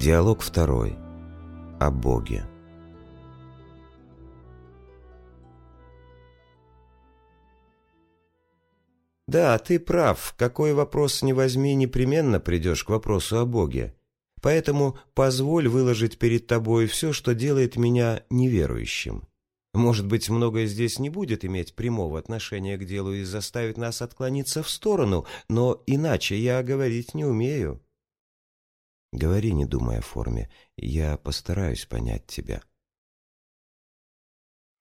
Диалог второй. О Боге. Да, ты прав. Какой вопрос не возьми, непременно придешь к вопросу о Боге. Поэтому позволь выложить перед тобой все, что делает меня неверующим. Может быть, многое здесь не будет иметь прямого отношения к делу и заставит нас отклониться в сторону, но иначе я говорить не умею. Говори, не думая о форме, я постараюсь понять тебя.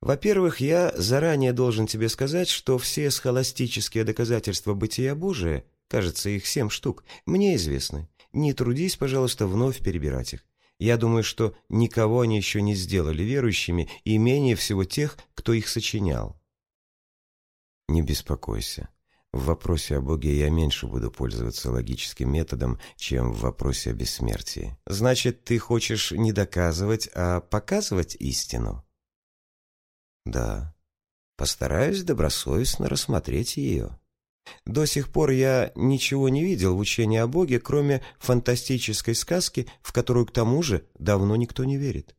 Во-первых, я заранее должен тебе сказать, что все схоластические доказательства бытия Божия, кажется, их семь штук, мне известны. Не трудись, пожалуйста, вновь перебирать их. Я думаю, что никого они еще не сделали верующими, и менее всего тех, кто их сочинял. Не беспокойся. В вопросе о Боге я меньше буду пользоваться логическим методом, чем в вопросе о бессмертии. Значит, ты хочешь не доказывать, а показывать истину? Да. Постараюсь добросовестно рассмотреть ее. До сих пор я ничего не видел в учении о Боге, кроме фантастической сказки, в которую, к тому же, давно никто не верит.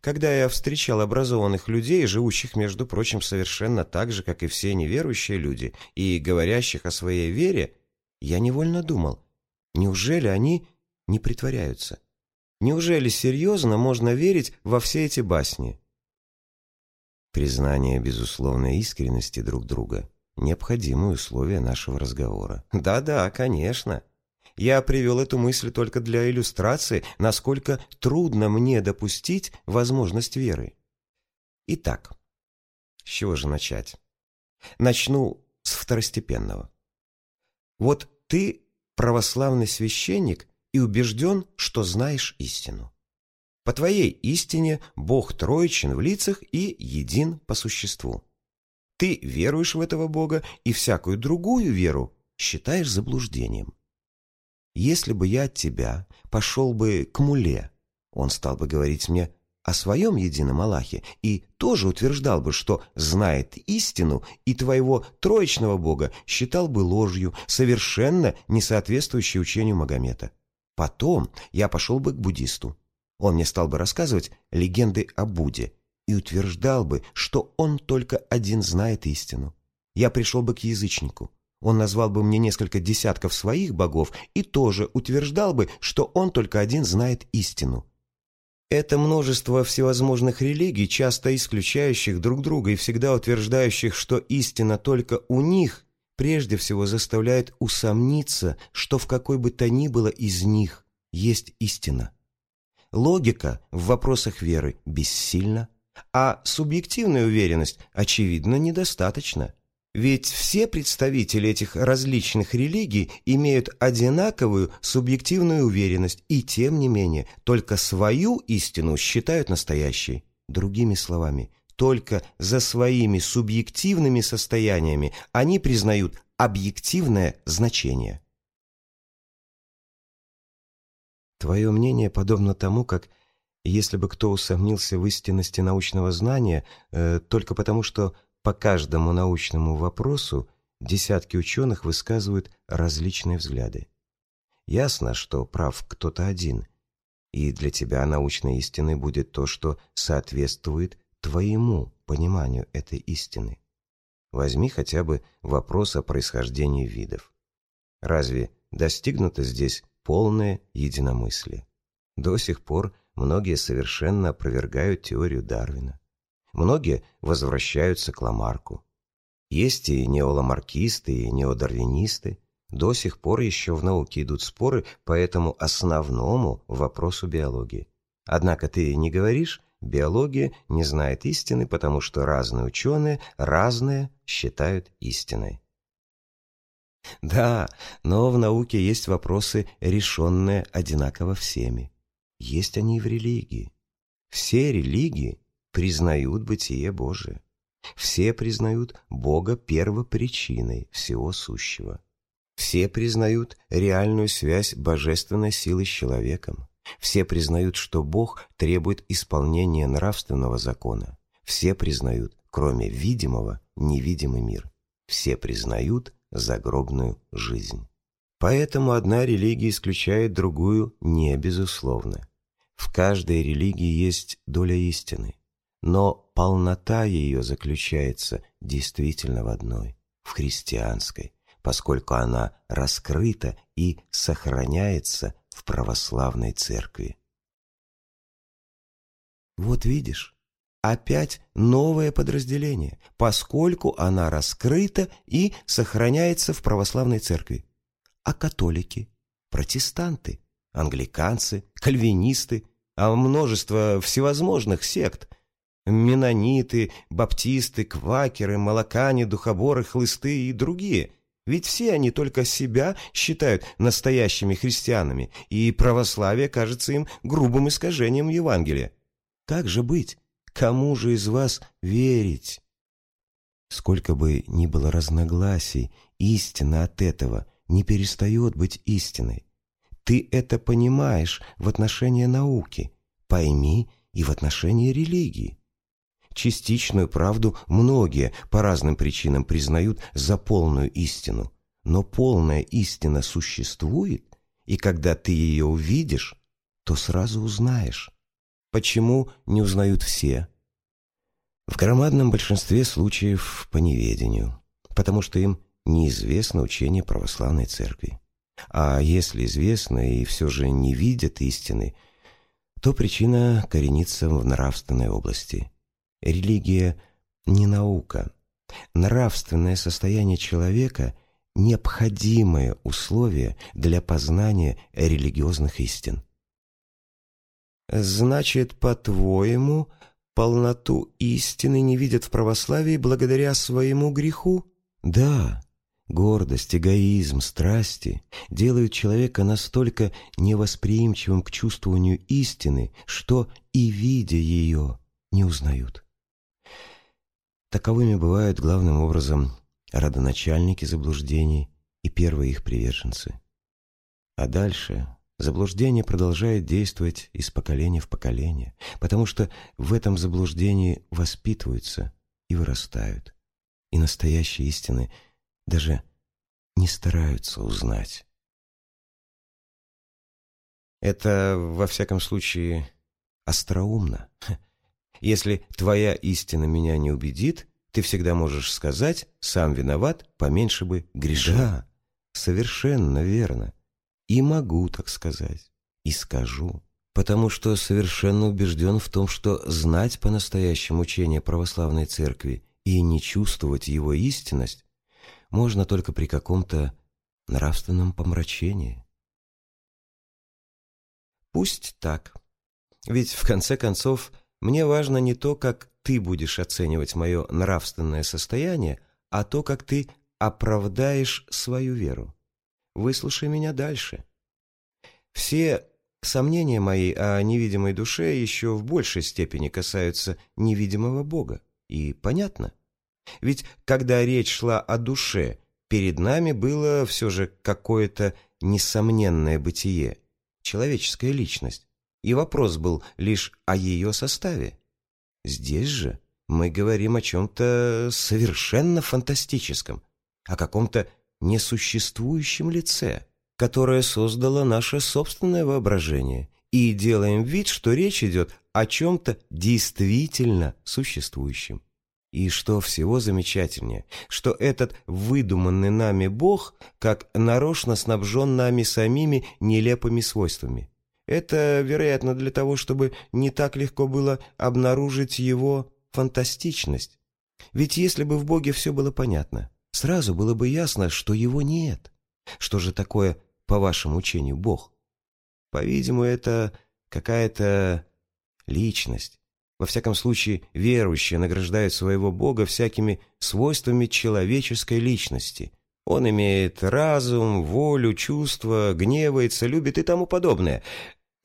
Когда я встречал образованных людей, живущих, между прочим, совершенно так же, как и все неверующие люди, и говорящих о своей вере, я невольно думал, неужели они не притворяются? Неужели серьезно можно верить во все эти басни? Признание безусловной искренности друг друга – необходимое условие нашего разговора. Да-да, конечно. Я привел эту мысль только для иллюстрации, насколько трудно мне допустить возможность веры. Итак, с чего же начать? Начну с второстепенного. Вот ты православный священник и убежден, что знаешь истину. По твоей истине Бог троичен в лицах и един по существу. Ты веруешь в этого Бога и всякую другую веру считаешь заблуждением. Если бы я от тебя пошел бы к муле, он стал бы говорить мне о своем едином Аллахе и тоже утверждал бы, что знает истину и твоего троичного Бога считал бы ложью, совершенно не соответствующей учению Магомета. Потом я пошел бы к буддисту. Он мне стал бы рассказывать легенды о Будде и утверждал бы, что он только один знает истину. Я пришел бы к язычнику. Он назвал бы мне несколько десятков своих богов и тоже утверждал бы, что он только один знает истину. Это множество всевозможных религий, часто исключающих друг друга и всегда утверждающих, что истина только у них, прежде всего заставляет усомниться, что в какой бы то ни было из них есть истина. Логика в вопросах веры бессильна, а субъективная уверенность, очевидно, недостаточна. Ведь все представители этих различных религий имеют одинаковую субъективную уверенность и, тем не менее, только свою истину считают настоящей. Другими словами, только за своими субъективными состояниями они признают объективное значение. Твое мнение подобно тому, как если бы кто усомнился в истинности научного знания э, только потому, что по каждому научному вопросу десятки ученых высказывают различные взгляды. Ясно, что прав кто-то один, и для тебя научной истиной будет то, что соответствует твоему пониманию этой истины. Возьми хотя бы вопрос о происхождении видов. Разве достигнуто здесь полное единомыслие. До сих пор многие совершенно опровергают теорию Дарвина. Многие возвращаются к Ламарку. Есть и неоламаркисты, и неодарвинисты. До сих пор еще в науке идут споры по этому основному вопросу биологии. Однако ты не говоришь, биология не знает истины, потому что разные ученые разные считают истиной. Да, но в науке есть вопросы, решенные одинаково всеми. Есть они и в религии. Все религии признают бытие Божие. Все признают Бога первопричиной всего сущего. Все признают реальную связь божественной силы с человеком. Все признают, что Бог требует исполнения нравственного закона. Все признают, кроме видимого, невидимый мир. Все признают загробную жизнь. Поэтому одна религия исключает другую не безусловно. В каждой религии есть доля истины, но полнота ее заключается действительно в одной, в христианской, поскольку она раскрыта и сохраняется в православной церкви. Вот видишь, опять новое подразделение, поскольку она раскрыта и сохраняется в православной церкви. А католики, протестанты, англиканцы, кальвинисты, а множество всевозможных сект. Менониты, баптисты, квакеры, молокане, духоборы, хлысты и другие. Ведь все они только себя считают настоящими христианами, и православие кажется им грубым искажением Евангелия. Как же быть? Кому же из вас верить? Сколько бы ни было разногласий, истина от этого не перестает быть истиной. Ты это понимаешь в отношении науки, пойми и в отношении религии. Частичную правду многие по разным причинам признают за полную истину, но полная истина существует, и когда ты ее увидишь, то сразу узнаешь. Почему не узнают все? В громадном большинстве случаев по неведению, потому что им неизвестно учение православной церкви. А если известно и все же не видят истины, то причина коренится в нравственной области. Религия не наука. Нравственное состояние человека – необходимое условие для познания религиозных истин. Значит, по-твоему, полноту истины не видят в православии благодаря своему греху? Да, Гордость, эгоизм, страсти делают человека настолько невосприимчивым к чувствованию истины, что и видя ее не узнают. Таковыми бывают главным образом родоначальники заблуждений и первые их приверженцы. А дальше заблуждение продолжает действовать из поколения в поколение, потому что в этом заблуждении воспитываются и вырастают, и настоящие истины – даже не стараются узнать. Это, во всяком случае, остроумно. Если твоя истина меня не убедит, ты всегда можешь сказать «сам виноват, поменьше бы грешил». Да, совершенно верно. И могу так сказать. И скажу. Потому что совершенно убежден в том, что знать по-настоящему учение православной церкви и не чувствовать его истинность можно только при каком-то нравственном помрачении. Пусть так. Ведь, в конце концов, мне важно не то, как ты будешь оценивать мое нравственное состояние, а то, как ты оправдаешь свою веру. Выслушай меня дальше. Все сомнения мои о невидимой душе еще в большей степени касаются невидимого Бога. И понятно – ведь когда речь шла о душе, перед нами было все же какое-то несомненное бытие, человеческая личность, и вопрос был лишь о ее составе. Здесь же мы говорим о чем-то совершенно фантастическом, о каком-то несуществующем лице, которое создало наше собственное воображение, и делаем вид, что речь идет о чем-то действительно существующем. И что всего замечательнее, что этот выдуманный нами Бог как нарочно снабжен нами самими нелепыми свойствами. Это, вероятно, для того, чтобы не так легко было обнаружить его фантастичность. Ведь если бы в Боге все было понятно, сразу было бы ясно, что его нет. Что же такое, по вашему учению, Бог? По-видимому, это какая-то личность, во всяком случае, верующие награждают своего Бога всякими свойствами человеческой личности. Он имеет разум, волю, чувства, гневается, любит и тому подобное.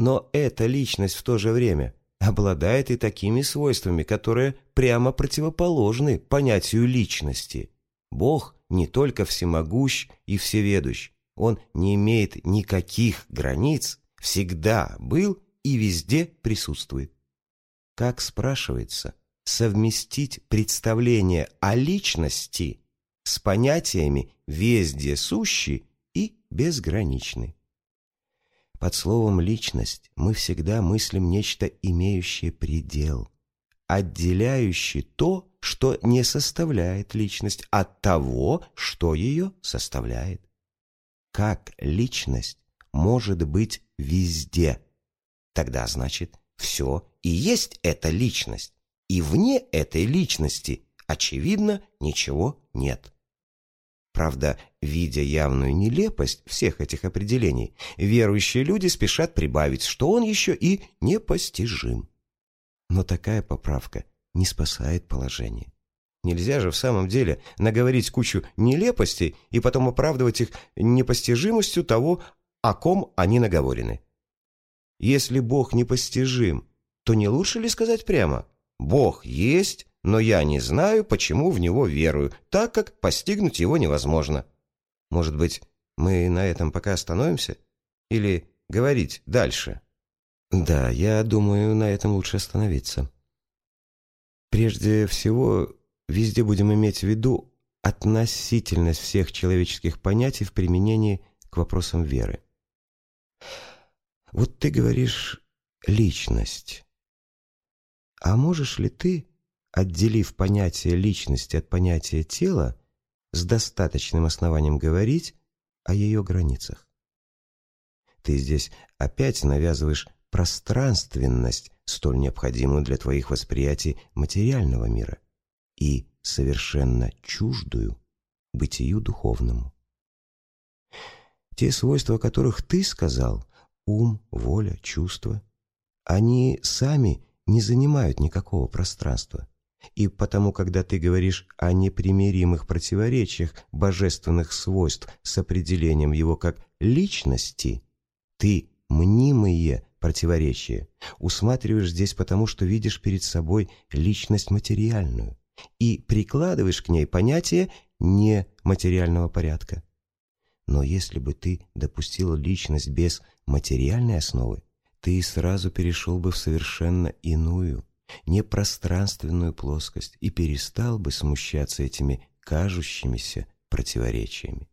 Но эта личность в то же время обладает и такими свойствами, которые прямо противоположны понятию личности. Бог не только всемогущ и всеведущ, Он не имеет никаких границ, всегда был и везде присутствует. Как спрашивается, совместить представление о личности с понятиями вездесущий и безграничный? Под словом «личность» мы всегда мыслим нечто, имеющее предел, отделяющее то, что не составляет личность, от того, что ее составляет. Как личность может быть везде? Тогда, значит, все и есть эта личность, и вне этой личности, очевидно, ничего нет. Правда, видя явную нелепость всех этих определений, верующие люди спешат прибавить, что он еще и непостижим. Но такая поправка не спасает положение. Нельзя же в самом деле наговорить кучу нелепостей и потом оправдывать их непостижимостью того, о ком они наговорены. Если Бог непостижим, то не лучше ли сказать прямо «Бог есть, но я не знаю, почему в него верую, так как постигнуть его невозможно. Может быть, мы на этом пока остановимся? Или говорить дальше? Да, я думаю, на этом лучше остановиться. Прежде всего, везде будем иметь в виду относительность всех человеческих понятий в применении к вопросам веры. Вот ты говоришь «личность». А можешь ли ты отделив понятие личности от понятия тела, с достаточным основанием говорить о ее границах. Ты здесь опять навязываешь пространственность, столь необходимую для твоих восприятий материального мира, и совершенно чуждую бытию духовному. Те свойства, о которых ты сказал, ум, воля, чувства, они сами не занимают никакого пространства. И потому, когда ты говоришь о непримиримых противоречиях божественных свойств с определением его как личности, ты мнимые противоречия усматриваешь здесь потому, что видишь перед собой личность материальную и прикладываешь к ней понятие нематериального порядка. Но если бы ты допустил личность без материальной основы, ты сразу перешел бы в совершенно иную, непространственную плоскость и перестал бы смущаться этими кажущимися противоречиями.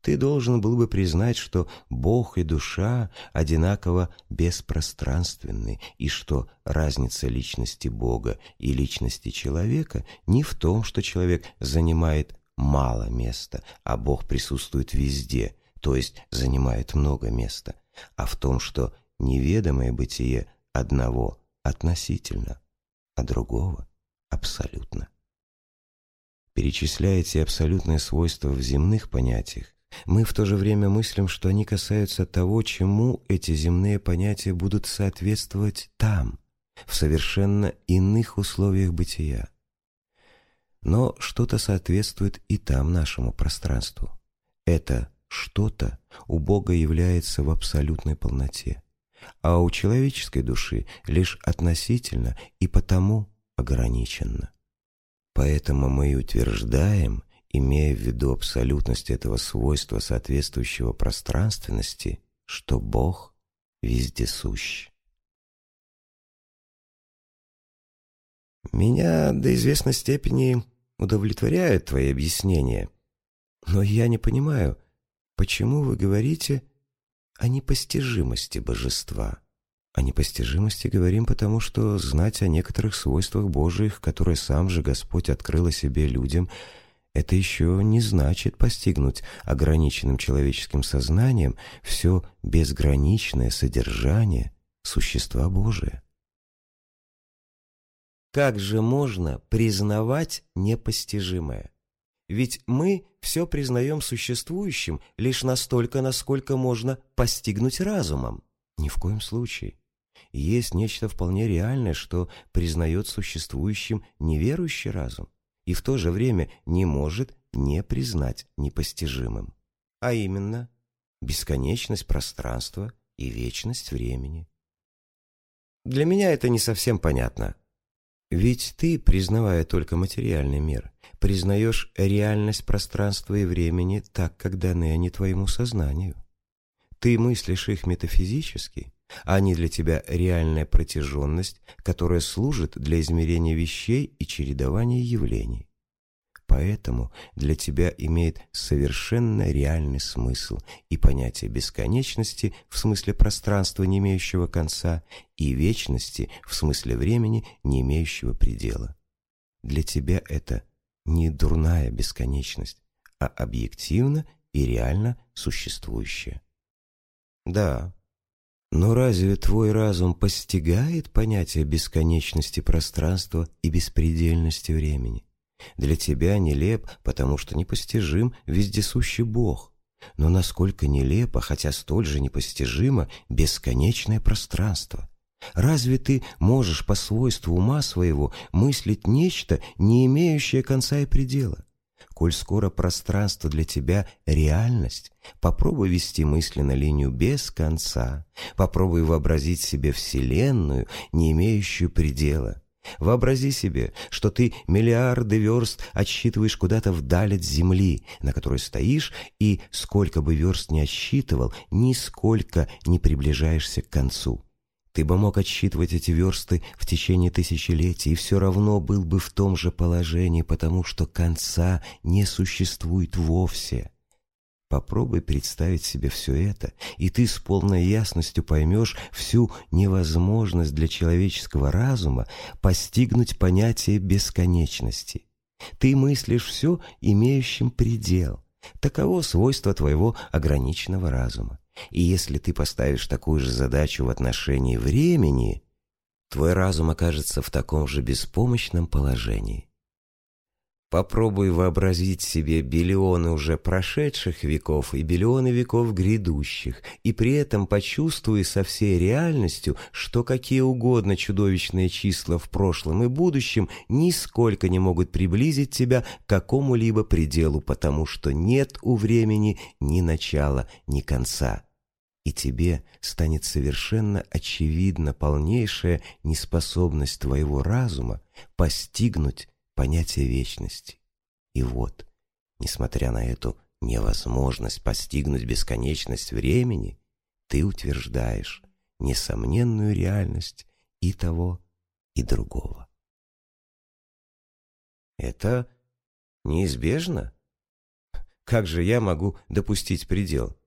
Ты должен был бы признать, что Бог и душа одинаково беспространственны, и что разница личности Бога и личности человека не в том, что человек занимает мало места, а Бог присутствует везде, то есть занимает много места, а в том, что неведомое бытие одного относительно, а другого абсолютно. Перечисляя эти абсолютные свойства в земных понятиях, мы в то же время мыслим, что они касаются того, чему эти земные понятия будут соответствовать там, в совершенно иных условиях бытия. Но что-то соответствует и там нашему пространству. Это что-то у Бога является в абсолютной полноте а у человеческой души лишь относительно и потому ограниченно. Поэтому мы и утверждаем, имея в виду абсолютность этого свойства, соответствующего пространственности, что Бог вездесущ. Меня до известной степени удовлетворяют твои объяснения, но я не понимаю, почему вы говорите о непостижимости божества. О непостижимости говорим потому, что знать о некоторых свойствах Божиих, которые сам же Господь открыл о себе людям, это еще не значит постигнуть ограниченным человеческим сознанием все безграничное содержание существа Божия. Как же можно признавать непостижимое? Ведь мы все признаем существующим лишь настолько, насколько можно постигнуть разумом. Ни в коем случае. Есть нечто вполне реальное, что признает существующим неверующий разум и в то же время не может не признать непостижимым. А именно, бесконечность пространства и вечность времени. Для меня это не совсем понятно. Ведь ты, признавая только материальный мир, признаешь реальность пространства и времени так, как даны они твоему сознанию. Ты мыслишь их метафизически, а они для тебя реальная протяженность, которая служит для измерения вещей и чередования явлений. Поэтому для тебя имеет совершенно реальный смысл и понятие бесконечности в смысле пространства, не имеющего конца, и вечности в смысле времени, не имеющего предела. Для тебя это не дурная бесконечность, а объективно и реально существующая. Да, но разве твой разум постигает понятие бесконечности пространства и беспредельности времени? Для тебя нелеп, потому что непостижим вездесущий Бог. Но насколько нелепо, хотя столь же непостижимо, бесконечное пространство. Разве ты можешь по свойству ума своего мыслить нечто, не имеющее конца и предела? Коль скоро пространство для тебя — реальность, попробуй вести мысленно линию без конца, попробуй вообразить себе Вселенную, не имеющую предела. Вообрази себе, что ты миллиарды верст отсчитываешь куда-то вдаль от земли, на которой стоишь, и сколько бы верст ни отсчитывал, нисколько не приближаешься к концу. Ты бы мог отсчитывать эти версты в течение тысячелетий, и все равно был бы в том же положении, потому что конца не существует вовсе. Попробуй представить себе все это, и ты с полной ясностью поймешь всю невозможность для человеческого разума постигнуть понятие бесконечности. Ты мыслишь все имеющим предел. Таково свойство твоего ограниченного разума. И если ты поставишь такую же задачу в отношении времени, твой разум окажется в таком же беспомощном положении. Попробуй вообразить себе биллионы уже прошедших веков и биллионы веков грядущих, и при этом почувствуй со всей реальностью, что какие угодно чудовищные числа в прошлом и будущем нисколько не могут приблизить тебя к какому-либо пределу, потому что нет у времени ни начала, ни конца. И тебе станет совершенно очевидна полнейшая неспособность твоего разума постигнуть понятие вечности. И вот, несмотря на эту невозможность постигнуть бесконечность времени, ты утверждаешь несомненную реальность и того, и другого. Это неизбежно? Как же я могу допустить предел?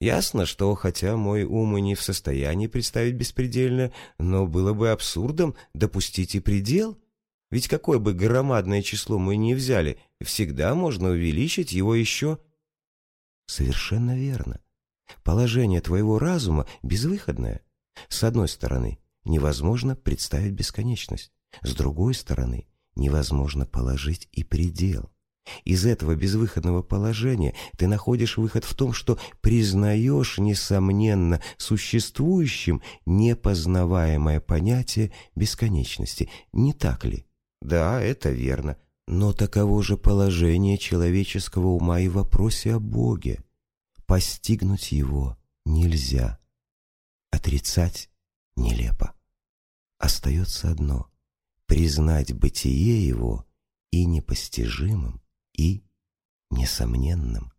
Ясно, что хотя мой ум и не в состоянии представить беспредельно, но было бы абсурдом допустить и предел — ведь какое бы громадное число мы ни взяли, всегда можно увеличить его еще. Совершенно верно. Положение твоего разума безвыходное. С одной стороны, невозможно представить бесконечность. С другой стороны, невозможно положить и предел. Из этого безвыходного положения ты находишь выход в том, что признаешь, несомненно, существующим непознаваемое понятие бесконечности. Не так ли? Да, это верно. Но таково же положение человеческого ума и в вопросе о Боге. Постигнуть его нельзя. Отрицать нелепо. Остается одно — признать бытие его и непостижимым, и несомненным.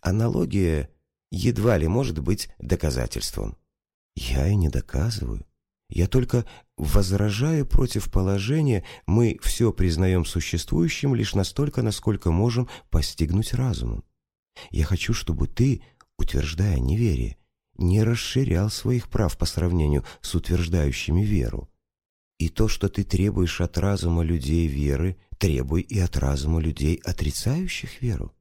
Аналогия едва ли может быть доказательством. Я и не доказываю. Я только возражаю против положения «мы все признаем существующим лишь настолько, насколько можем постигнуть разумом». Я хочу, чтобы ты, утверждая неверие, не расширял своих прав по сравнению с утверждающими веру. И то, что ты требуешь от разума людей веры, требуй и от разума людей, отрицающих веру.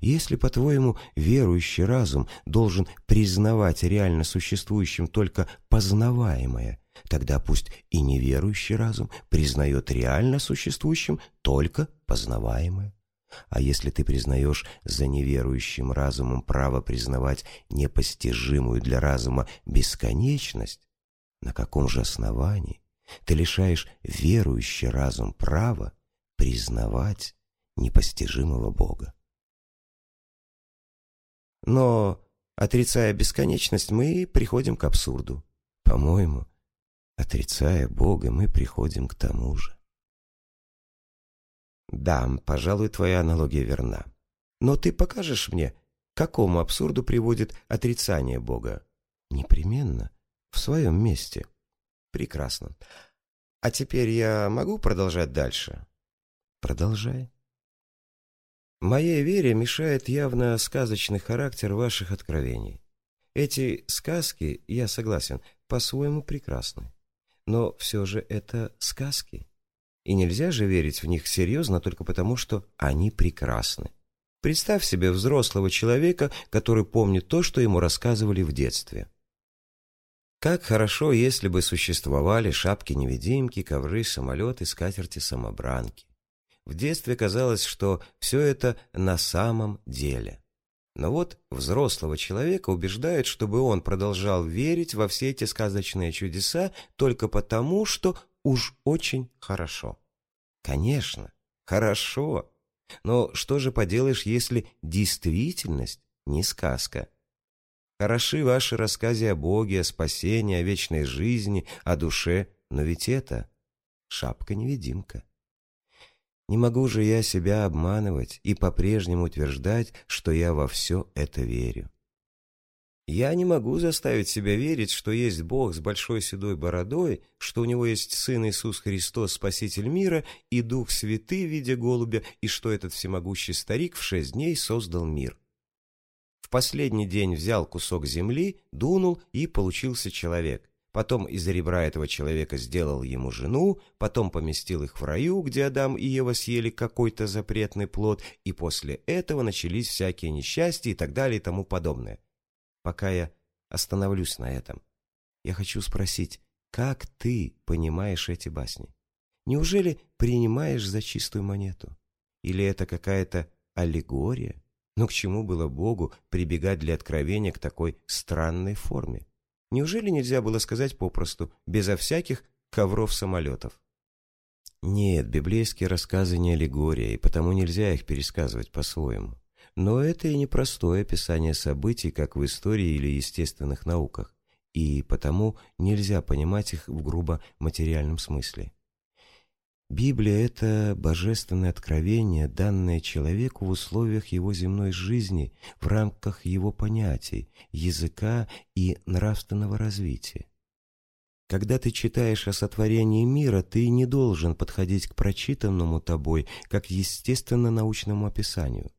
Если, по-твоему, верующий разум должен признавать реально существующим только познаваемое, Тогда пусть и неверующий разум признает реально существующим только познаваемое. А если ты признаешь за неверующим разумом право признавать непостижимую для разума бесконечность, на каком же основании ты лишаешь верующий разум права признавать непостижимого Бога? Но, отрицая бесконечность, мы приходим к абсурду. По-моему, Отрицая Бога, мы приходим к тому же. Да, пожалуй, твоя аналогия верна. Но ты покажешь мне, к какому абсурду приводит отрицание Бога? Непременно. В своем месте. Прекрасно. А теперь я могу продолжать дальше? Продолжай. Моей вере мешает явно сказочный характер ваших откровений. Эти сказки, я согласен, по-своему прекрасны. Но все же это сказки. И нельзя же верить в них серьезно только потому, что они прекрасны. Представь себе взрослого человека, который помнит то, что ему рассказывали в детстве. Как хорошо, если бы существовали шапки-невидимки, ковры, самолеты, скатерти-самобранки. В детстве казалось, что все это на самом деле. Но вот взрослого человека убеждают, чтобы он продолжал верить во все эти сказочные чудеса только потому, что уж очень хорошо. Конечно, хорошо. Но что же поделаешь, если действительность не сказка? Хороши ваши рассказы о Боге, о спасении, о вечной жизни, о душе, но ведь это шапка-невидимка. Не могу же я себя обманывать и по-прежнему утверждать, что я во все это верю. Я не могу заставить себя верить, что есть Бог с большой седой бородой, что у него есть Сын Иисус Христос, Спаситель мира, и Дух Святый в виде голубя, и что этот всемогущий старик в шесть дней создал мир. В последний день взял кусок земли, дунул, и получился человек. Потом из ребра этого человека сделал ему жену, потом поместил их в раю, где Адам и Ева съели какой-то запретный плод, и после этого начались всякие несчастья и так далее и тому подобное. Пока я остановлюсь на этом, я хочу спросить, как ты понимаешь эти басни? Неужели принимаешь за чистую монету? Или это какая-то аллегория? Но к чему было Богу прибегать для откровения к такой странной форме? Неужели нельзя было сказать попросту, безо всяких ковров-самолетов? Нет, библейские рассказы не аллегория, и потому нельзя их пересказывать по-своему. Но это и не простое описание событий, как в истории или естественных науках, и потому нельзя понимать их в грубо материальном смысле. Библия – это божественное откровение, данное человеку в условиях его земной жизни, в рамках его понятий, языка и нравственного развития. Когда ты читаешь о сотворении мира, ты не должен подходить к прочитанному тобой как естественно-научному описанию.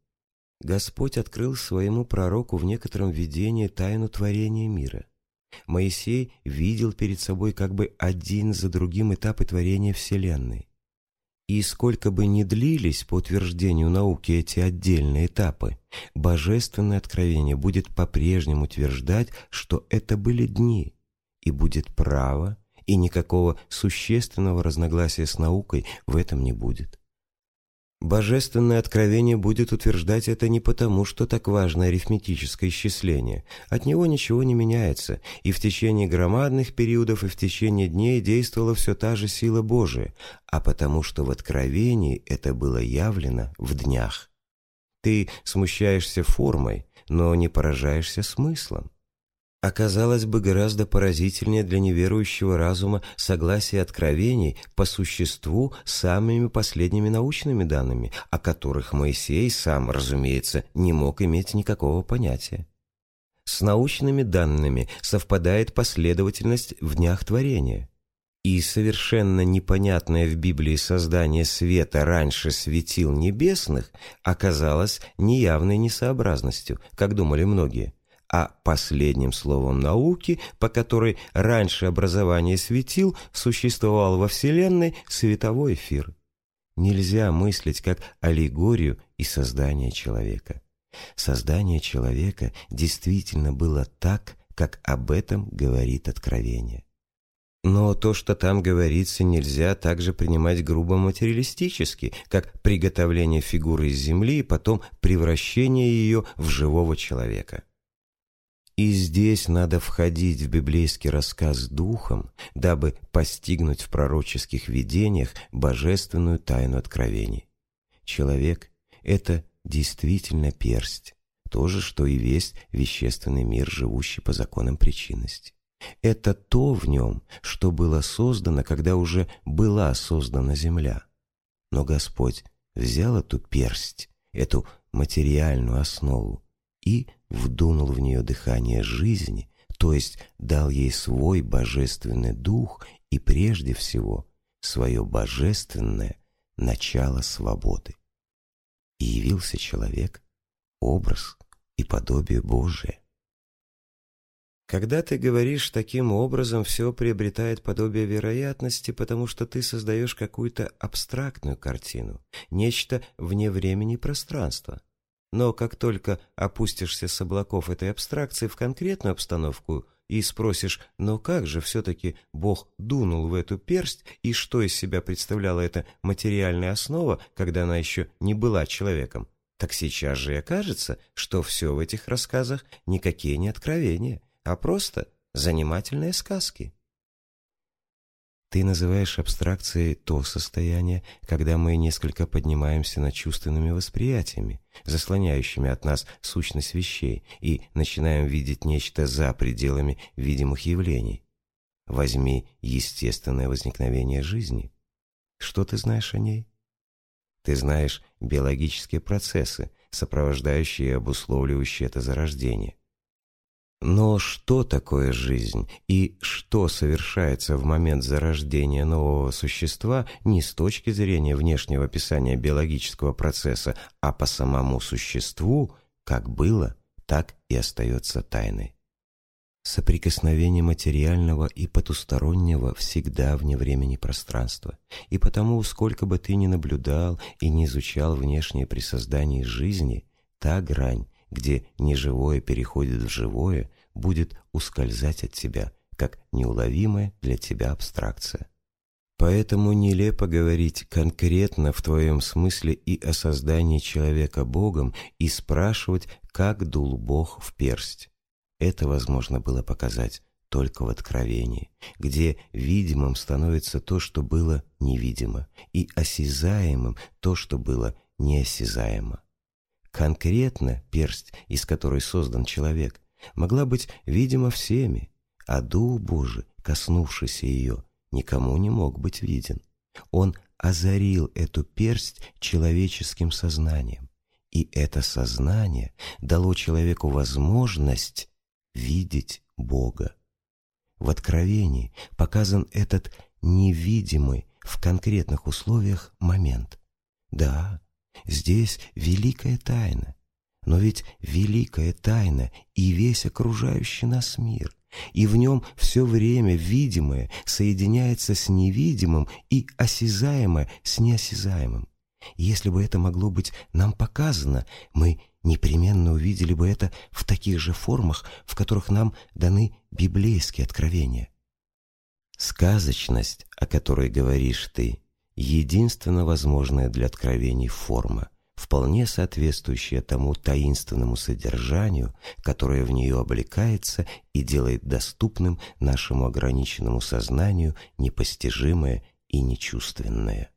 Господь открыл своему пророку в некотором видении тайну творения мира. Моисей видел перед собой как бы один за другим этапы творения Вселенной. И сколько бы ни длились, по утверждению науки, эти отдельные этапы, божественное откровение будет по-прежнему утверждать, что это были дни, и будет право, и никакого существенного разногласия с наукой в этом не будет. Божественное откровение будет утверждать это не потому, что так важно арифметическое исчисление. От него ничего не меняется, и в течение громадных периодов и в течение дней действовала все та же сила Божия, а потому что в откровении это было явлено в днях. Ты смущаешься формой, но не поражаешься смыслом оказалось бы гораздо поразительнее для неверующего разума согласие откровений по существу с самыми последними научными данными, о которых Моисей сам, разумеется, не мог иметь никакого понятия. С научными данными совпадает последовательность в днях творения. И совершенно непонятное в Библии создание света раньше светил небесных оказалось неявной несообразностью, как думали многие – а последним словом науки, по которой раньше образование светил, существовал во Вселенной световой эфир. Нельзя мыслить как аллегорию и создание человека. Создание человека действительно было так, как об этом говорит Откровение. Но то, что там говорится, нельзя также принимать грубо материалистически, как приготовление фигуры из земли и потом превращение ее в живого человека. И здесь надо входить в библейский рассказ духом, дабы постигнуть в пророческих видениях божественную тайну откровений. Человек — это действительно персть, то же, что и весь вещественный мир, живущий по законам причинности. Это то в нем, что было создано, когда уже была создана земля. Но Господь взял эту персть, эту материальную основу, и вдунул в нее дыхание жизни, то есть дал ей свой божественный дух и прежде всего свое божественное начало свободы. И явился человек, образ и подобие Божие. Когда ты говоришь таким образом, все приобретает подобие вероятности, потому что ты создаешь какую-то абстрактную картину, нечто вне времени и пространства. Но как только опустишься с облаков этой абстракции в конкретную обстановку и спросишь, но как же все-таки Бог дунул в эту персть, и что из себя представляла эта материальная основа, когда она еще не была человеком, так сейчас же и окажется, что все в этих рассказах никакие не откровения, а просто занимательные сказки. Ты называешь абстракцией то состояние, когда мы несколько поднимаемся над чувственными восприятиями, заслоняющими от нас сущность вещей, и начинаем видеть нечто за пределами видимых явлений. Возьми естественное возникновение жизни. Что ты знаешь о ней? Ты знаешь биологические процессы, сопровождающие и обусловливающие это зарождение. Но что такое жизнь и что совершается в момент зарождения нового существа не с точки зрения внешнего описания биологического процесса, а по самому существу, как было, так и остается тайной. Соприкосновение материального и потустороннего всегда вне времени пространства, и потому, сколько бы ты ни наблюдал и не изучал внешнее при создании жизни, та грань, где неживое переходит в живое, будет ускользать от тебя, как неуловимая для тебя абстракция. Поэтому нелепо говорить конкретно в твоем смысле и о создании человека Богом и спрашивать, как дул Бог в персть. Это возможно было показать только в Откровении, где видимым становится то, что было невидимо, и осязаемым то, что было неосязаемо. Конкретно персть, из которой создан человек, могла быть видима всеми, а Дух Божий, коснувшийся ее, никому не мог быть виден. Он озарил эту персть человеческим сознанием, и это сознание дало человеку возможность видеть Бога. В Откровении показан этот невидимый в конкретных условиях момент. Да, Здесь великая тайна. Но ведь великая тайна и весь окружающий нас мир, и в нем все время видимое соединяется с невидимым и осязаемое с неосязаемым. Если бы это могло быть нам показано, мы непременно увидели бы это в таких же формах, в которых нам даны библейские откровения. Сказочность, о которой говоришь ты, единственно возможная для откровений форма, вполне соответствующая тому таинственному содержанию, которое в нее облекается и делает доступным нашему ограниченному сознанию непостижимое и нечувственное.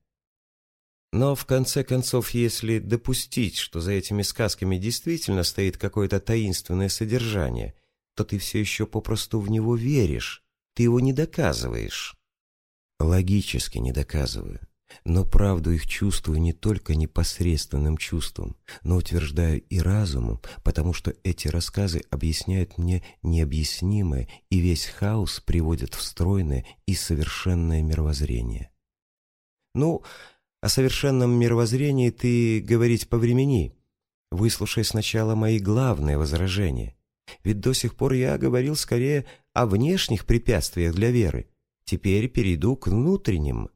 Но в конце концов, если допустить, что за этими сказками действительно стоит какое-то таинственное содержание, то ты все еще попросту в него веришь, ты его не доказываешь. Логически не доказываю. Но правду их чувствую не только непосредственным чувством, но утверждаю и разумом, потому что эти рассказы объясняют мне необъяснимое, и весь хаос приводят в стройное и совершенное мировоззрение. Ну, о совершенном мировоззрении ты говорить повремени. Выслушай сначала мои главные возражения. Ведь до сих пор я говорил скорее о внешних препятствиях для веры. Теперь перейду к внутренним.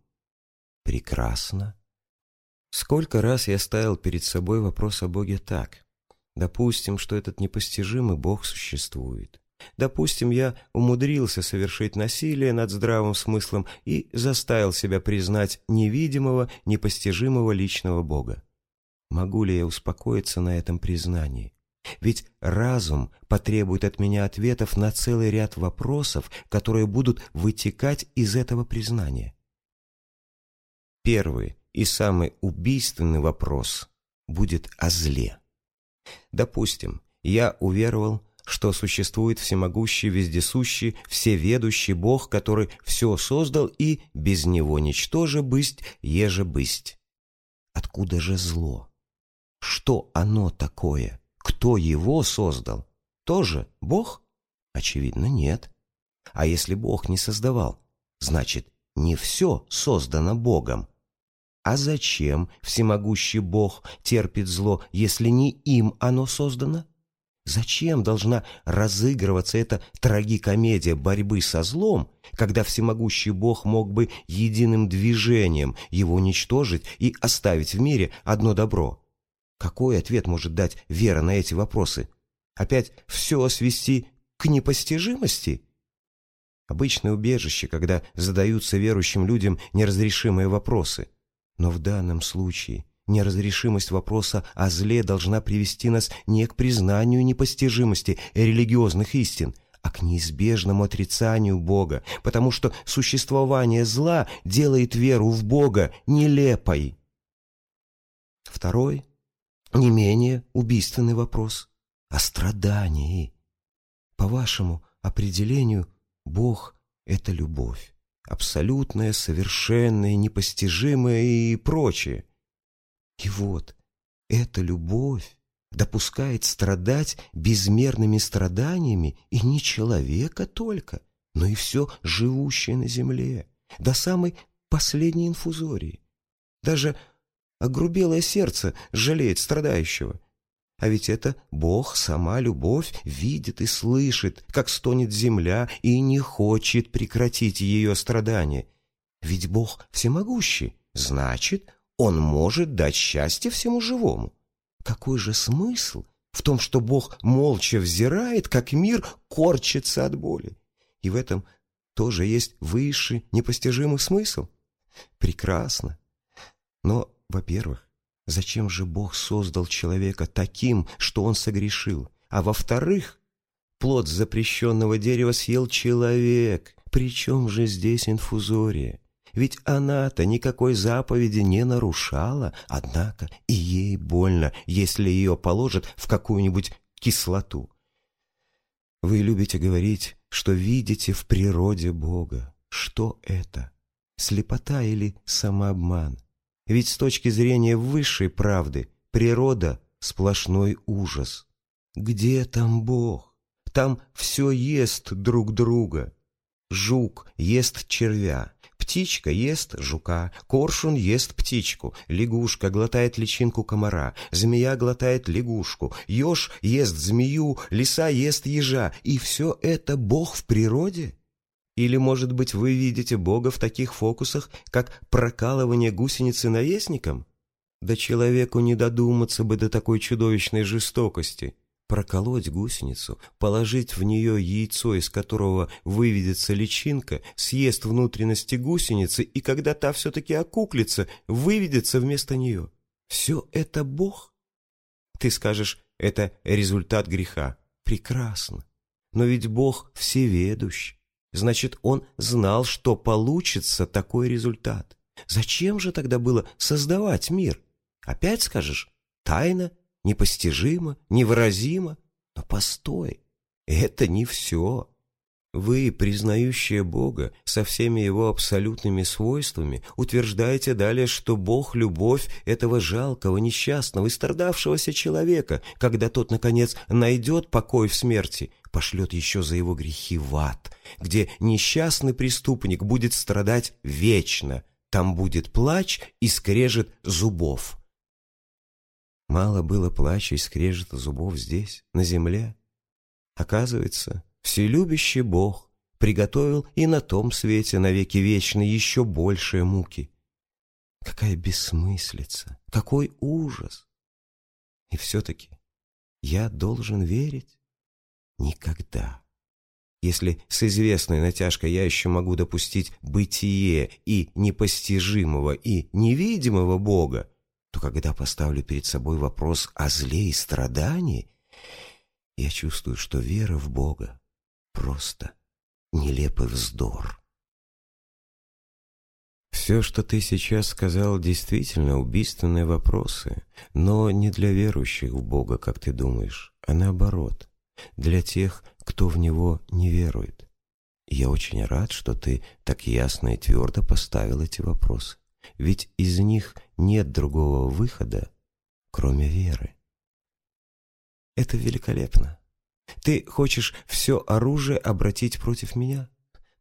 Прекрасно. Сколько раз я ставил перед собой вопрос о Боге так. Допустим, что этот непостижимый Бог существует. Допустим, я умудрился совершить насилие над здравым смыслом и заставил себя признать невидимого, непостижимого личного Бога. Могу ли я успокоиться на этом признании? Ведь разум потребует от меня ответов на целый ряд вопросов, которые будут вытекать из этого признания. Первый и самый убийственный вопрос будет о зле. Допустим, я уверовал, что существует всемогущий, вездесущий, всеведущий Бог, который все создал и без него ничтоже бысть, еже бысть. Откуда же зло? Что оно такое? Кто его создал? Тоже Бог? Очевидно, нет. А если Бог не создавал, значит, не все создано Богом. А зачем всемогущий Бог терпит зло, если не им оно создано? Зачем должна разыгрываться эта трагикомедия борьбы со злом, когда всемогущий Бог мог бы единым движением его уничтожить и оставить в мире одно добро? Какой ответ может дать вера на эти вопросы? Опять все свести к непостижимости? Обычное убежище, когда задаются верующим людям неразрешимые вопросы. Но в данном случае неразрешимость вопроса о зле должна привести нас не к признанию непостижимости религиозных истин, а к неизбежному отрицанию Бога, потому что существование зла делает веру в Бога нелепой. Второй, не менее убийственный вопрос о страдании. По вашему определению, Бог — это любовь, абсолютная, совершенная, непостижимая и прочее. И вот эта любовь допускает страдать безмерными страданиями и не человека только, но и все живущее на земле, до самой последней инфузории. Даже огрубелое сердце жалеет страдающего. А ведь это Бог, сама любовь, видит и слышит, как стонет земля, и не хочет прекратить ее страдания. Ведь Бог всемогущий, значит, Он может дать счастье всему живому. Какой же смысл в том, что Бог молча взирает, как мир корчится от боли? И в этом тоже есть высший непостижимый смысл. Прекрасно. Но во-первых, зачем же Бог создал человека таким, что он согрешил? А во-вторых, плод запрещенного дерева съел человек. Причем же здесь инфузория? Ведь она-то никакой заповеди не нарушала, однако и ей больно, если ее положат в какую-нибудь кислоту. Вы любите говорить, что видите в природе Бога. Что это? Слепота или самообман? Ведь с точки зрения высшей правды природа — сплошной ужас. Где там Бог? Там все ест друг друга. Жук ест червя, птичка ест жука, коршун ест птичку, лягушка глотает личинку комара, змея глотает лягушку, еж ест змею, лиса ест ежа. И все это Бог в природе? Или, может быть, вы видите Бога в таких фокусах, как прокалывание гусеницы наездником? Да человеку не додуматься бы до такой чудовищной жестокости. Проколоть гусеницу, положить в нее яйцо, из которого выведется личинка, съест внутренности гусеницы, и когда та все-таки окуклится, выведется вместо нее. Все это Бог? Ты скажешь, это результат греха. Прекрасно. Но ведь Бог всеведущ. Значит, он знал, что получится такой результат. Зачем же тогда было создавать мир? Опять скажешь, тайна, непостижимо, невыразимо. Но постой, это не все. Вы, признающие Бога со всеми его абсолютными свойствами, утверждаете далее, что Бог — любовь этого жалкого, несчастного страдавшегося человека, когда тот, наконец, найдет покой в смерти, пошлет еще за его грехи в ад, где несчастный преступник будет страдать вечно, там будет плач и скрежет зубов. Мало было плача и скрежета зубов здесь, на земле. Оказывается, вселюбящий Бог приготовил и на том свете навеки вечные еще большие муки. Какая бессмыслица, какой ужас! И все-таки я должен верить? Никогда. Если с известной натяжкой я еще могу допустить бытие и непостижимого, и невидимого Бога, то когда поставлю перед собой вопрос о зле и страдании, я чувствую, что вера в Бога просто нелепый вздор. Все, что ты сейчас сказал, действительно убийственные вопросы, но не для верующих в Бога, как ты думаешь, а наоборот для тех, кто в него не верует. Я очень рад, что ты так ясно и твердо поставил эти вопросы. Ведь из них нет другого выхода, кроме веры. Это великолепно. Ты хочешь все оружие обратить против меня?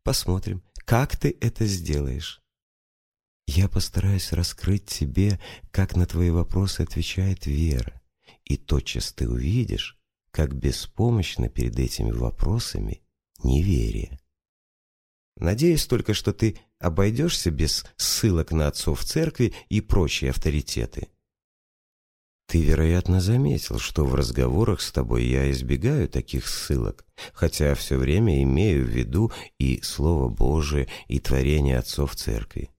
Посмотрим, как ты это сделаешь. Я постараюсь раскрыть тебе, как на твои вопросы отвечает вера, и тотчас ты увидишь, как беспомощно перед этими вопросами неверие. Надеюсь только, что ты обойдешься без ссылок на отцов церкви и прочие авторитеты. Ты, вероятно, заметил, что в разговорах с тобой я избегаю таких ссылок, хотя все время имею в виду и Слово Божие, и творение отцов церкви.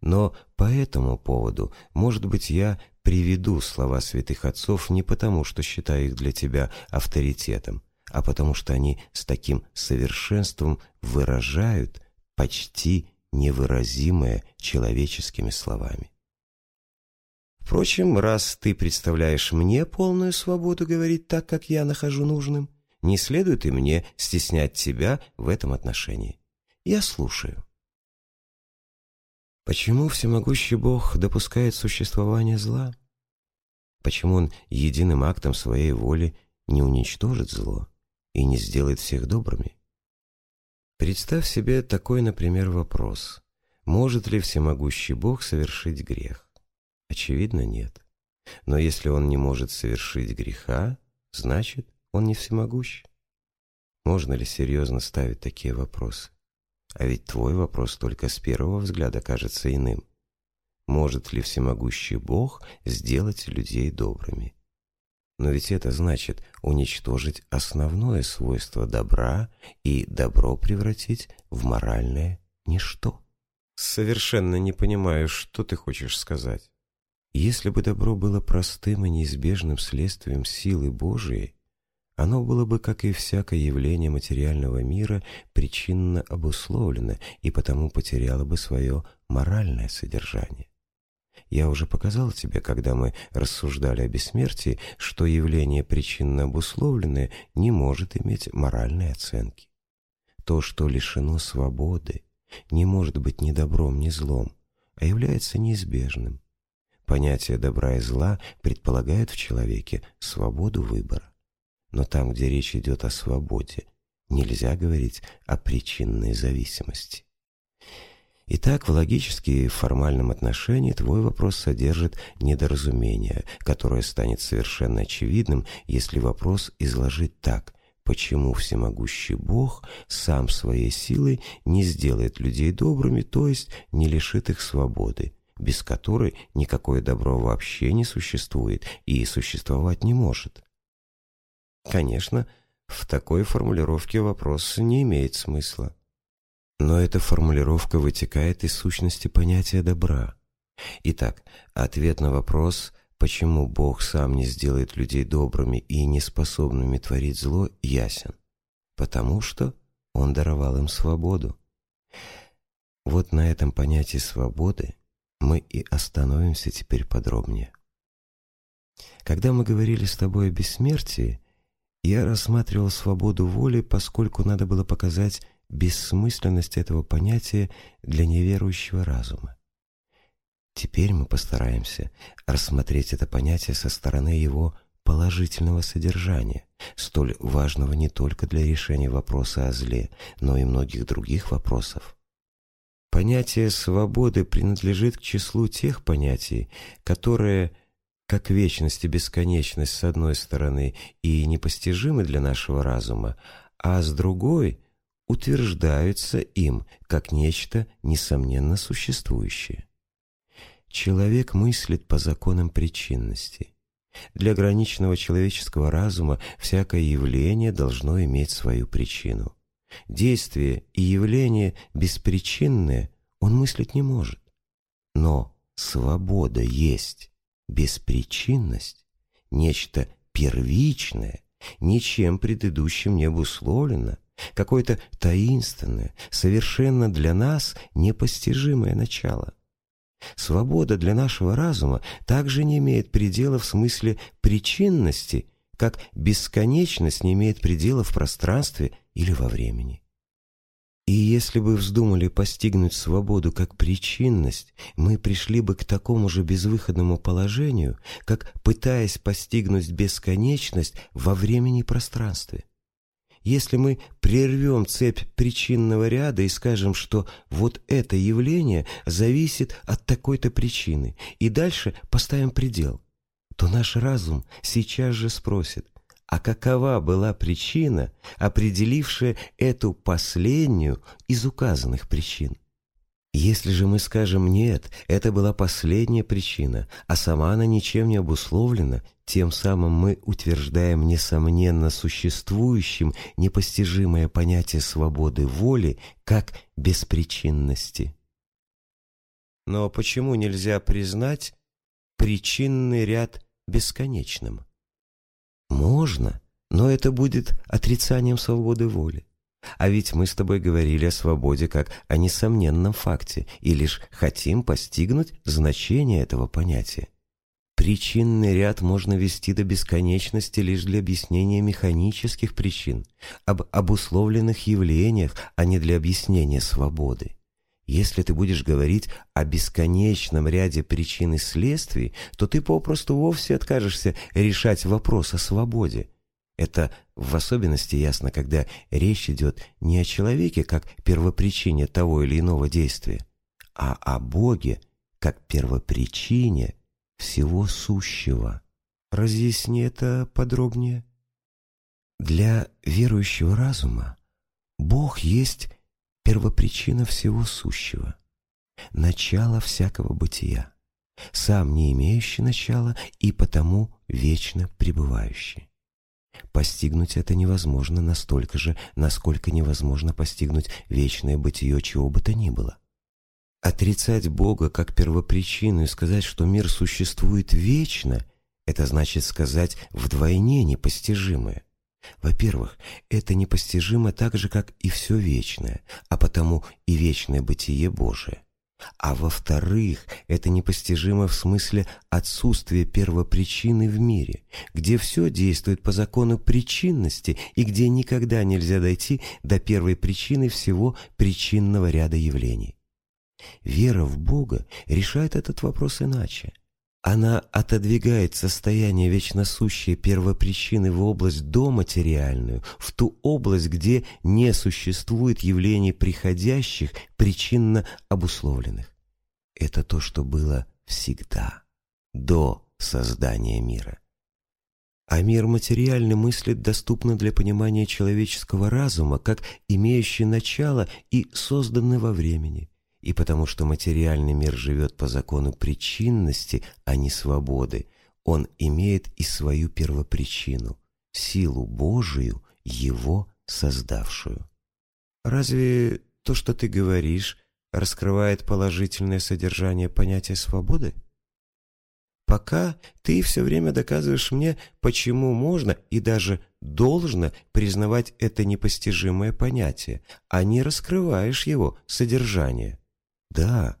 Но по этому поводу, может быть, я приведу слова святых отцов не потому, что считаю их для тебя авторитетом, а потому что они с таким совершенством выражают почти невыразимое человеческими словами. Впрочем, раз ты представляешь мне полную свободу говорить так, как я нахожу нужным, не следует и мне стеснять тебя в этом отношении. Я слушаю. Почему всемогущий Бог допускает существование зла? Почему Он единым актом своей воли не уничтожит зло и не сделает всех добрыми? Представь себе такой, например, вопрос. Может ли всемогущий Бог совершить грех? Очевидно, нет. Но если Он не может совершить греха, значит, Он не всемогущ. Можно ли серьезно ставить такие вопросы? А ведь твой вопрос только с первого взгляда кажется иным. Может ли всемогущий Бог сделать людей добрыми? Но ведь это значит уничтожить основное свойство добра и добро превратить в моральное ничто. Совершенно не понимаю, что ты хочешь сказать. Если бы добро было простым и неизбежным следствием силы Божией, оно было бы, как и всякое явление материального мира, причинно обусловлено и потому потеряло бы свое моральное содержание. Я уже показал тебе, когда мы рассуждали о бессмертии, что явление причинно обусловленное не может иметь моральной оценки. То, что лишено свободы, не может быть ни добром, ни злом, а является неизбежным. Понятие добра и зла предполагает в человеке свободу выбора. Но там, где речь идет о свободе, нельзя говорить о причинной зависимости. Итак, в логически и формальном отношении твой вопрос содержит недоразумение, которое станет совершенно очевидным, если вопрос изложить так – почему всемогущий Бог сам своей силой не сделает людей добрыми, то есть не лишит их свободы, без которой никакое добро вообще не существует и существовать не может. Конечно, в такой формулировке вопрос не имеет смысла. Но эта формулировка вытекает из сущности понятия добра. Итак, ответ на вопрос, почему Бог сам не сделает людей добрыми и неспособными творить зло, ясен. Потому что Он даровал им свободу. Вот на этом понятии свободы мы и остановимся теперь подробнее. Когда мы говорили с тобой о бессмертии, я рассматривал свободу воли, поскольку надо было показать бессмысленность этого понятия для неверующего разума. Теперь мы постараемся рассмотреть это понятие со стороны его положительного содержания, столь важного не только для решения вопроса о зле, но и многих других вопросов. Понятие свободы принадлежит к числу тех понятий, которые – как вечность и бесконечность с одной стороны и непостижимы для нашего разума, а с другой утверждаются им как нечто несомненно существующее. Человек мыслит по законам причинности. Для ограниченного человеческого разума всякое явление должно иметь свою причину. Действие и явление беспричинное он мыслить не может. Но свобода есть беспричинность, нечто первичное, ничем предыдущим не обусловлено, какое-то таинственное, совершенно для нас непостижимое начало. Свобода для нашего разума также не имеет предела в смысле причинности, как бесконечность не имеет предела в пространстве или во времени. И если бы вздумали постигнуть свободу как причинность, мы пришли бы к такому же безвыходному положению, как пытаясь постигнуть бесконечность во времени и пространстве. Если мы прервем цепь причинного ряда и скажем, что вот это явление зависит от такой-то причины, и дальше поставим предел, то наш разум сейчас же спросит, а какова была причина, определившая эту последнюю из указанных причин? Если же мы скажем «нет», это была последняя причина, а сама она ничем не обусловлена, тем самым мы утверждаем несомненно существующим непостижимое понятие свободы воли как беспричинности. Но почему нельзя признать причинный ряд бесконечным? Можно, но это будет отрицанием свободы воли. А ведь мы с тобой говорили о свободе как о несомненном факте и лишь хотим постигнуть значение этого понятия. Причинный ряд можно вести до бесконечности лишь для объяснения механических причин, об обусловленных явлениях, а не для объяснения свободы. Если ты будешь говорить о бесконечном ряде причин и следствий, то ты попросту вовсе откажешься решать вопрос о свободе. Это в особенности ясно, когда речь идет не о человеке как первопричине того или иного действия, а о Боге как первопричине всего сущего. Разъясни это подробнее. Для верующего разума Бог есть первопричина всего сущего, начало всякого бытия, сам не имеющий начала и потому вечно пребывающий. Постигнуть это невозможно настолько же, насколько невозможно постигнуть вечное бытие чего бы то ни было. Отрицать Бога как первопричину и сказать, что мир существует вечно, это значит сказать вдвойне непостижимое. Во-первых, это непостижимо так же, как и все вечное, а потому и вечное бытие Божие. А во-вторых, это непостижимо в смысле отсутствия первопричины в мире, где все действует по закону причинности и где никогда нельзя дойти до первой причины всего причинного ряда явлений. Вера в Бога решает этот вопрос иначе. Она отодвигает состояние вечносущей первопричины в область доматериальную, в ту область, где не существует явлений приходящих, причинно обусловленных. Это то, что было всегда, до создания мира. А мир материальный мыслит доступно для понимания человеческого разума, как имеющий начало и созданный во времени – и потому что материальный мир живет по закону причинности, а не свободы, он имеет и свою первопричину, силу Божию, его создавшую. Разве то, что ты говоришь, раскрывает положительное содержание понятия свободы? Пока ты все время доказываешь мне, почему можно и даже должно признавать это непостижимое понятие, а не раскрываешь его содержание. Да,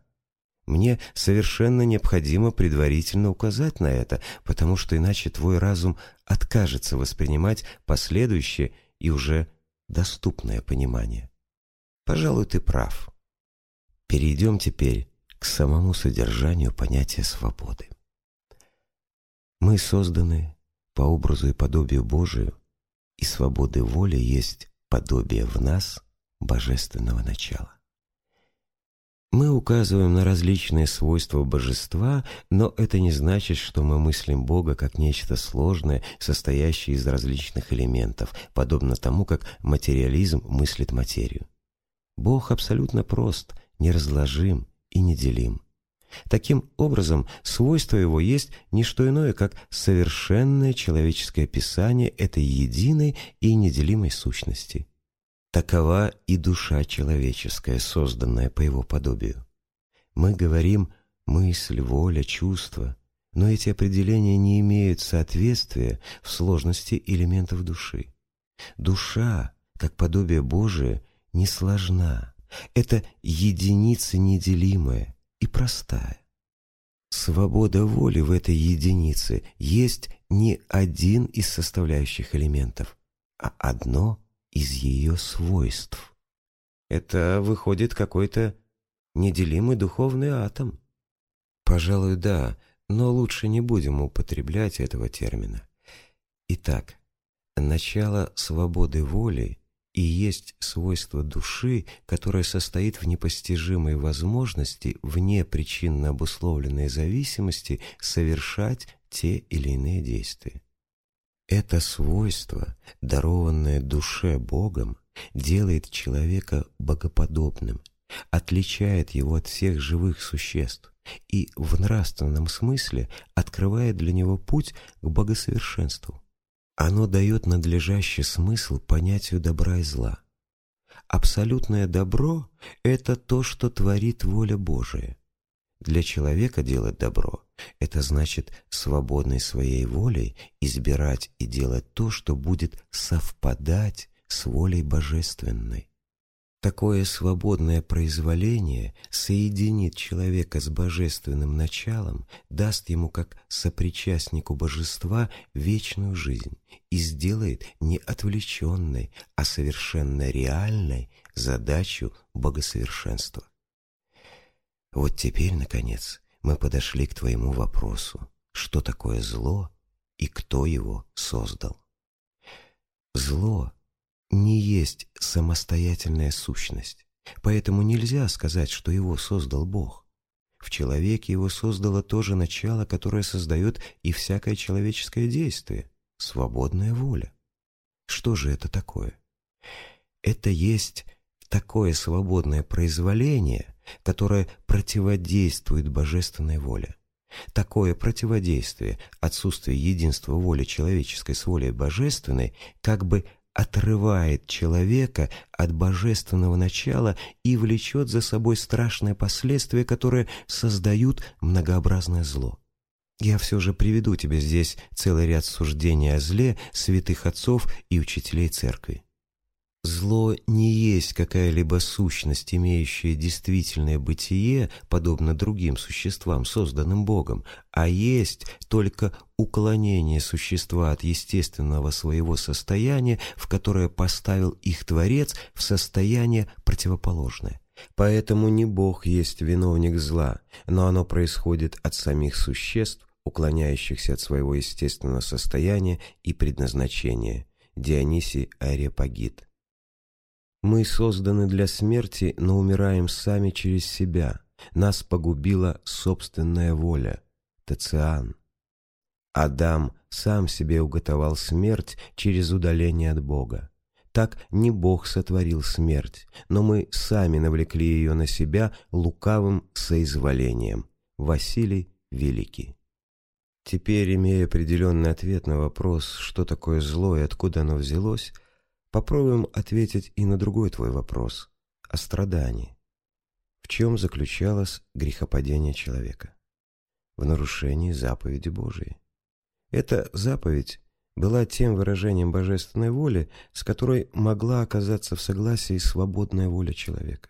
мне совершенно необходимо предварительно указать на это, потому что иначе твой разум откажется воспринимать последующее и уже доступное понимание. Пожалуй, ты прав. Перейдем теперь к самому содержанию понятия свободы. Мы созданы по образу и подобию Божию, и свободы воли есть подобие в нас божественного начала. Мы указываем на различные свойства божества, но это не значит, что мы мыслим Бога как нечто сложное, состоящее из различных элементов, подобно тому, как материализм мыслит материю. Бог абсолютно прост, неразложим и неделим. Таким образом, свойство его есть не что иное, как совершенное человеческое описание этой единой и неделимой сущности. Такова и душа человеческая, созданная по его подобию. Мы говорим «мысль», «воля», «чувство», но эти определения не имеют соответствия в сложности элементов души. Душа, как подобие Божие, не сложна. Это единица неделимая и простая. Свобода воли в этой единице есть не один из составляющих элементов, а одно из ее свойств. Это выходит какой-то неделимый духовный атом. Пожалуй, да, но лучше не будем употреблять этого термина. Итак, Начало свободы воли и есть свойство души, которое состоит в непостижимой возможности вне причинно обусловленной зависимости совершать те или иные действия. Это свойство, дарованное душе Богом, делает человека богоподобным, отличает его от всех живых существ и в нравственном смысле открывает для него путь к богосовершенству. Оно дает надлежащий смысл понятию добра и зла. Абсолютное добро – это то, что творит воля Божия. Для человека делать добро – это значит свободной своей волей избирать и делать то, что будет совпадать с волей божественной. Такое свободное произволение соединит человека с божественным началом, даст ему как сопричастнику божества вечную жизнь и сделает не отвлеченной, а совершенно реальной задачу богосовершенства. Вот теперь, наконец, мы подошли к твоему вопросу, что такое зло и кто его создал. Зло не есть самостоятельная сущность, поэтому нельзя сказать, что его создал Бог. В человеке его создало то же начало, которое создает и всякое человеческое действие – свободная воля. Что же это такое? Это есть такое свободное произволение, которое противодействует божественной воле. Такое противодействие, отсутствие единства воли человеческой с волей божественной, как бы отрывает человека от божественного начала и влечет за собой страшные последствия, которые создают многообразное зло. Я все же приведу тебе здесь целый ряд суждений о зле святых отцов и учителей церкви. Зло не есть какая-либо сущность, имеющая действительное бытие, подобно другим существам, созданным Богом, а есть только уклонение существа от естественного своего состояния, в которое поставил их Творец, в состояние противоположное. Поэтому не Бог есть виновник зла, но оно происходит от самих существ, уклоняющихся от своего естественного состояния и предназначения. Дионисий Ариапагит мы созданы для смерти, но умираем сами через себя. Нас погубила собственная воля. Тациан. Адам сам себе уготовал смерть через удаление от Бога. Так не Бог сотворил смерть, но мы сами навлекли ее на себя лукавым соизволением. Василий Великий. Теперь, имея определенный ответ на вопрос, что такое зло и откуда оно взялось, Попробуем ответить и на другой твой вопрос – о страдании. В чем заключалось грехопадение человека? В нарушении заповеди Божией. Эта заповедь была тем выражением божественной воли, с которой могла оказаться в согласии свободная воля человека.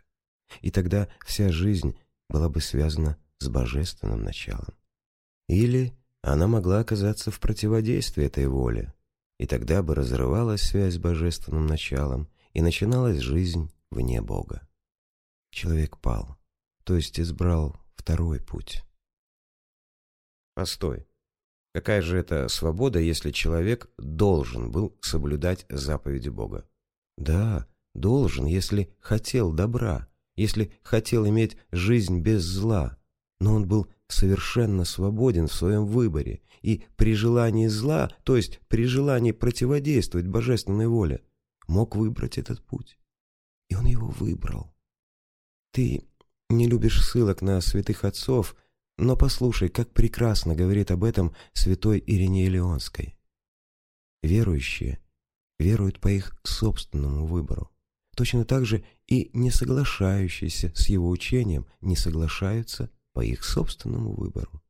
И тогда вся жизнь была бы связана с божественным началом. Или она могла оказаться в противодействии этой воле, и тогда бы разрывалась связь с божественным началом, и начиналась жизнь вне Бога. Человек пал, то есть избрал второй путь. Постой. Какая же это свобода, если человек должен был соблюдать заповеди Бога? Да, должен, если хотел добра, если хотел иметь жизнь без зла, но он был совершенно свободен в своем выборе, и при желании зла, то есть при желании противодействовать божественной воле, мог выбрать этот путь. И он его выбрал. Ты не любишь ссылок на святых отцов, но послушай, как прекрасно говорит об этом святой Ирине Леонской. Верующие веруют по их собственному выбору. Точно так же и не соглашающиеся с его учением не соглашаются по их собственному выбору.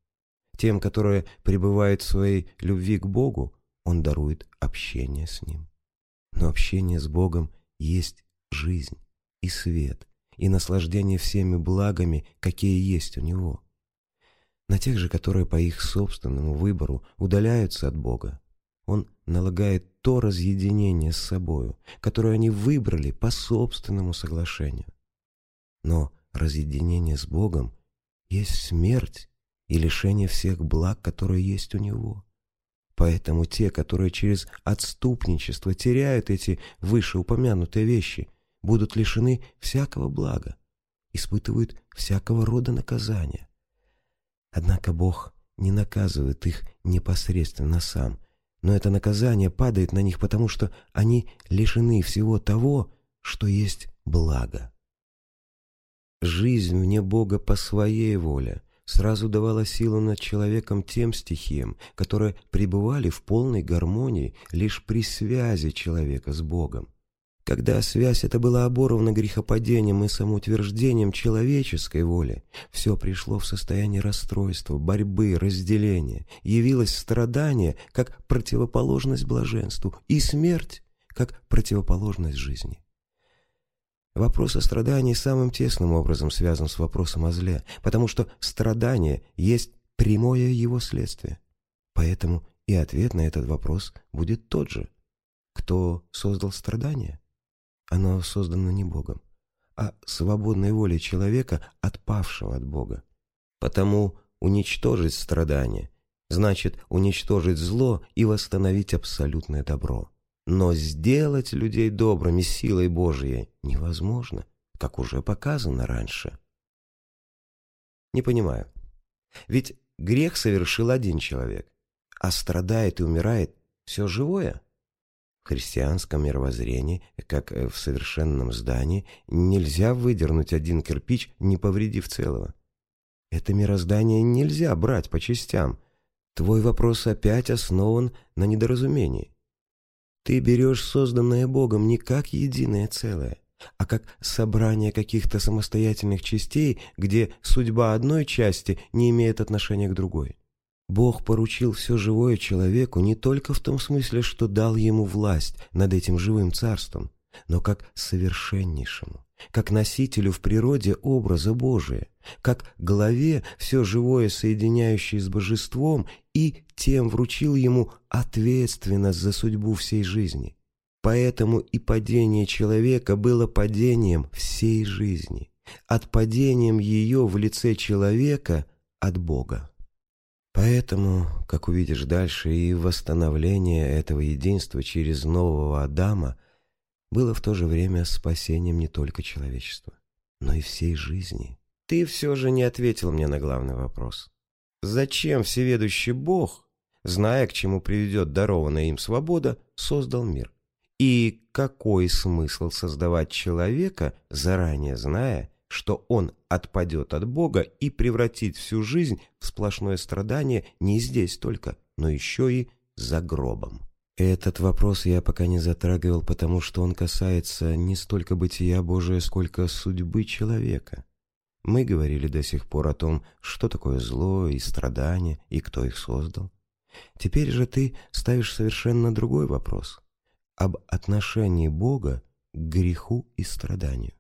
Тем, которые пребывают в своей любви к Богу, Он дарует общение с Ним. Но общение с Богом есть жизнь и свет, и наслаждение всеми благами, какие есть у Него. На тех же, которые по их собственному выбору удаляются от Бога, Он налагает то разъединение с собою, которое они выбрали по собственному соглашению. Но разъединение с Богом есть смерть и лишение всех благ, которые есть у него. Поэтому те, которые через отступничество теряют эти вышеупомянутые вещи, будут лишены всякого блага, испытывают всякого рода наказания. Однако Бог не наказывает их непосредственно сам, но это наказание падает на них, потому что они лишены всего того, что есть благо. Жизнь вне Бога по своей воле сразу давала силу над человеком тем стихиям, которые пребывали в полной гармонии лишь при связи человека с Богом. Когда связь эта была оборвана грехопадением и самоутверждением человеческой воли, все пришло в состояние расстройства, борьбы, разделения, явилось страдание как противоположность блаженству и смерть как противоположность жизни. Вопрос о страдании самым тесным образом связан с вопросом о зле, потому что страдание есть прямое его следствие. Поэтому и ответ на этот вопрос будет тот же. Кто создал страдание? Оно создано не Богом, а свободной волей человека, отпавшего от Бога. Потому уничтожить страдание значит уничтожить зло и восстановить абсолютное добро. Но сделать людей добрыми силой Божией невозможно, как уже показано раньше. Не понимаю. Ведь грех совершил один человек, а страдает и умирает все живое христианском мировоззрении, как в совершенном здании, нельзя выдернуть один кирпич, не повредив целого. Это мироздание нельзя брать по частям. Твой вопрос опять основан на недоразумении. Ты берешь созданное Богом не как единое целое, а как собрание каких-то самостоятельных частей, где судьба одной части не имеет отношения к другой. Бог поручил все живое человеку не только в том смысле, что дал ему власть над этим живым царством, но как совершеннейшему, как носителю в природе образа Божия, как главе все живое соединяющее с божеством и тем вручил ему ответственность за судьбу всей жизни. Поэтому и падение человека было падением всей жизни, отпадением ее в лице человека от Бога. Поэтому, как увидишь дальше, и восстановление этого единства через нового Адама было в то же время спасением не только человечества, но и всей жизни. Ты все же не ответил мне на главный вопрос. Зачем всеведущий Бог, зная, к чему приведет дарованная им свобода, создал мир? И какой смысл создавать человека, заранее зная, что он отпадет от Бога и превратит всю жизнь в сплошное страдание не здесь только, но еще и за гробом. Этот вопрос я пока не затрагивал, потому что он касается не столько бытия Божия, сколько судьбы человека. Мы говорили до сих пор о том, что такое зло и страдания, и кто их создал. Теперь же ты ставишь совершенно другой вопрос – об отношении Бога к греху и страданию.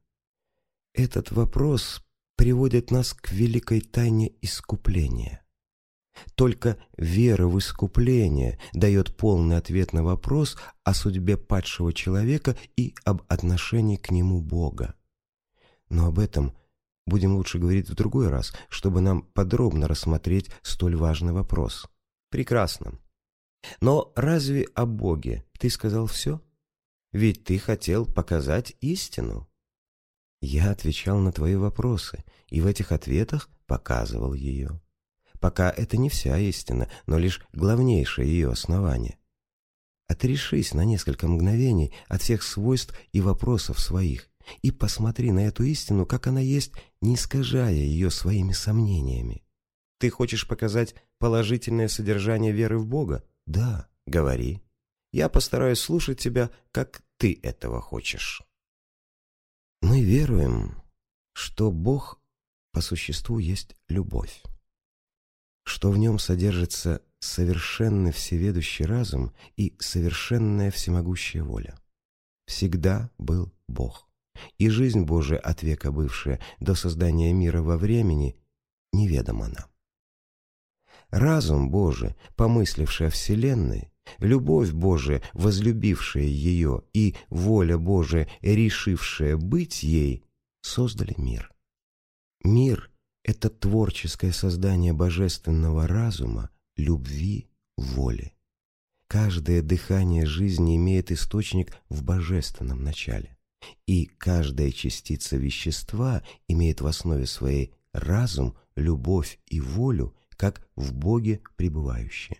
Этот вопрос приводит нас к великой тайне искупления. Только вера в искупление дает полный ответ на вопрос о судьбе падшего человека и об отношении к нему Бога. Но об этом будем лучше говорить в другой раз, чтобы нам подробно рассмотреть столь важный вопрос. Прекрасно. Но разве о Боге ты сказал все? Ведь ты хотел показать истину. Я отвечал на твои вопросы, и в этих ответах показывал ее. Пока это не вся истина, но лишь главнейшее ее основание. Отрешись на несколько мгновений от всех свойств и вопросов своих и посмотри на эту истину, как она есть, не искажая ее своими сомнениями. Ты хочешь показать положительное содержание веры в Бога? Да, говори. Я постараюсь слушать тебя, как ты этого хочешь. Мы веруем, что Бог по существу есть любовь, что в нем содержится совершенный всеведущий разум и совершенная всемогущая воля. Всегда был Бог, и жизнь Божия от века бывшая до создания мира во времени неведома нам. Разум Божий, помысливший о Вселенной, любовь Божия, возлюбившая ее, и воля Божия, решившая быть ей, создали мир. Мир — это творческое создание божественного разума, любви, воли. Каждое дыхание жизни имеет источник в божественном начале. И каждая частица вещества имеет в основе своей разум, любовь и волю, как в Боге пребывающее.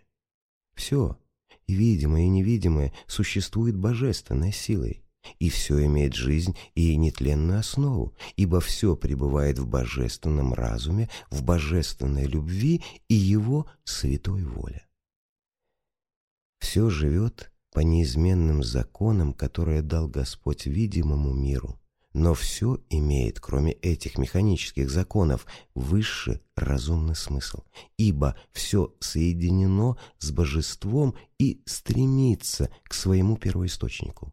Все, видимое, и невидимое, существует божественной силой. И все имеет жизнь и нетленную основу, ибо все пребывает в божественном разуме, в божественной любви и его святой воле. Все живет по неизменным законам, которые дал Господь видимому миру, но все имеет, кроме этих механических законов, высший разумный смысл, ибо все соединено с божеством и стремится к своему первоисточнику.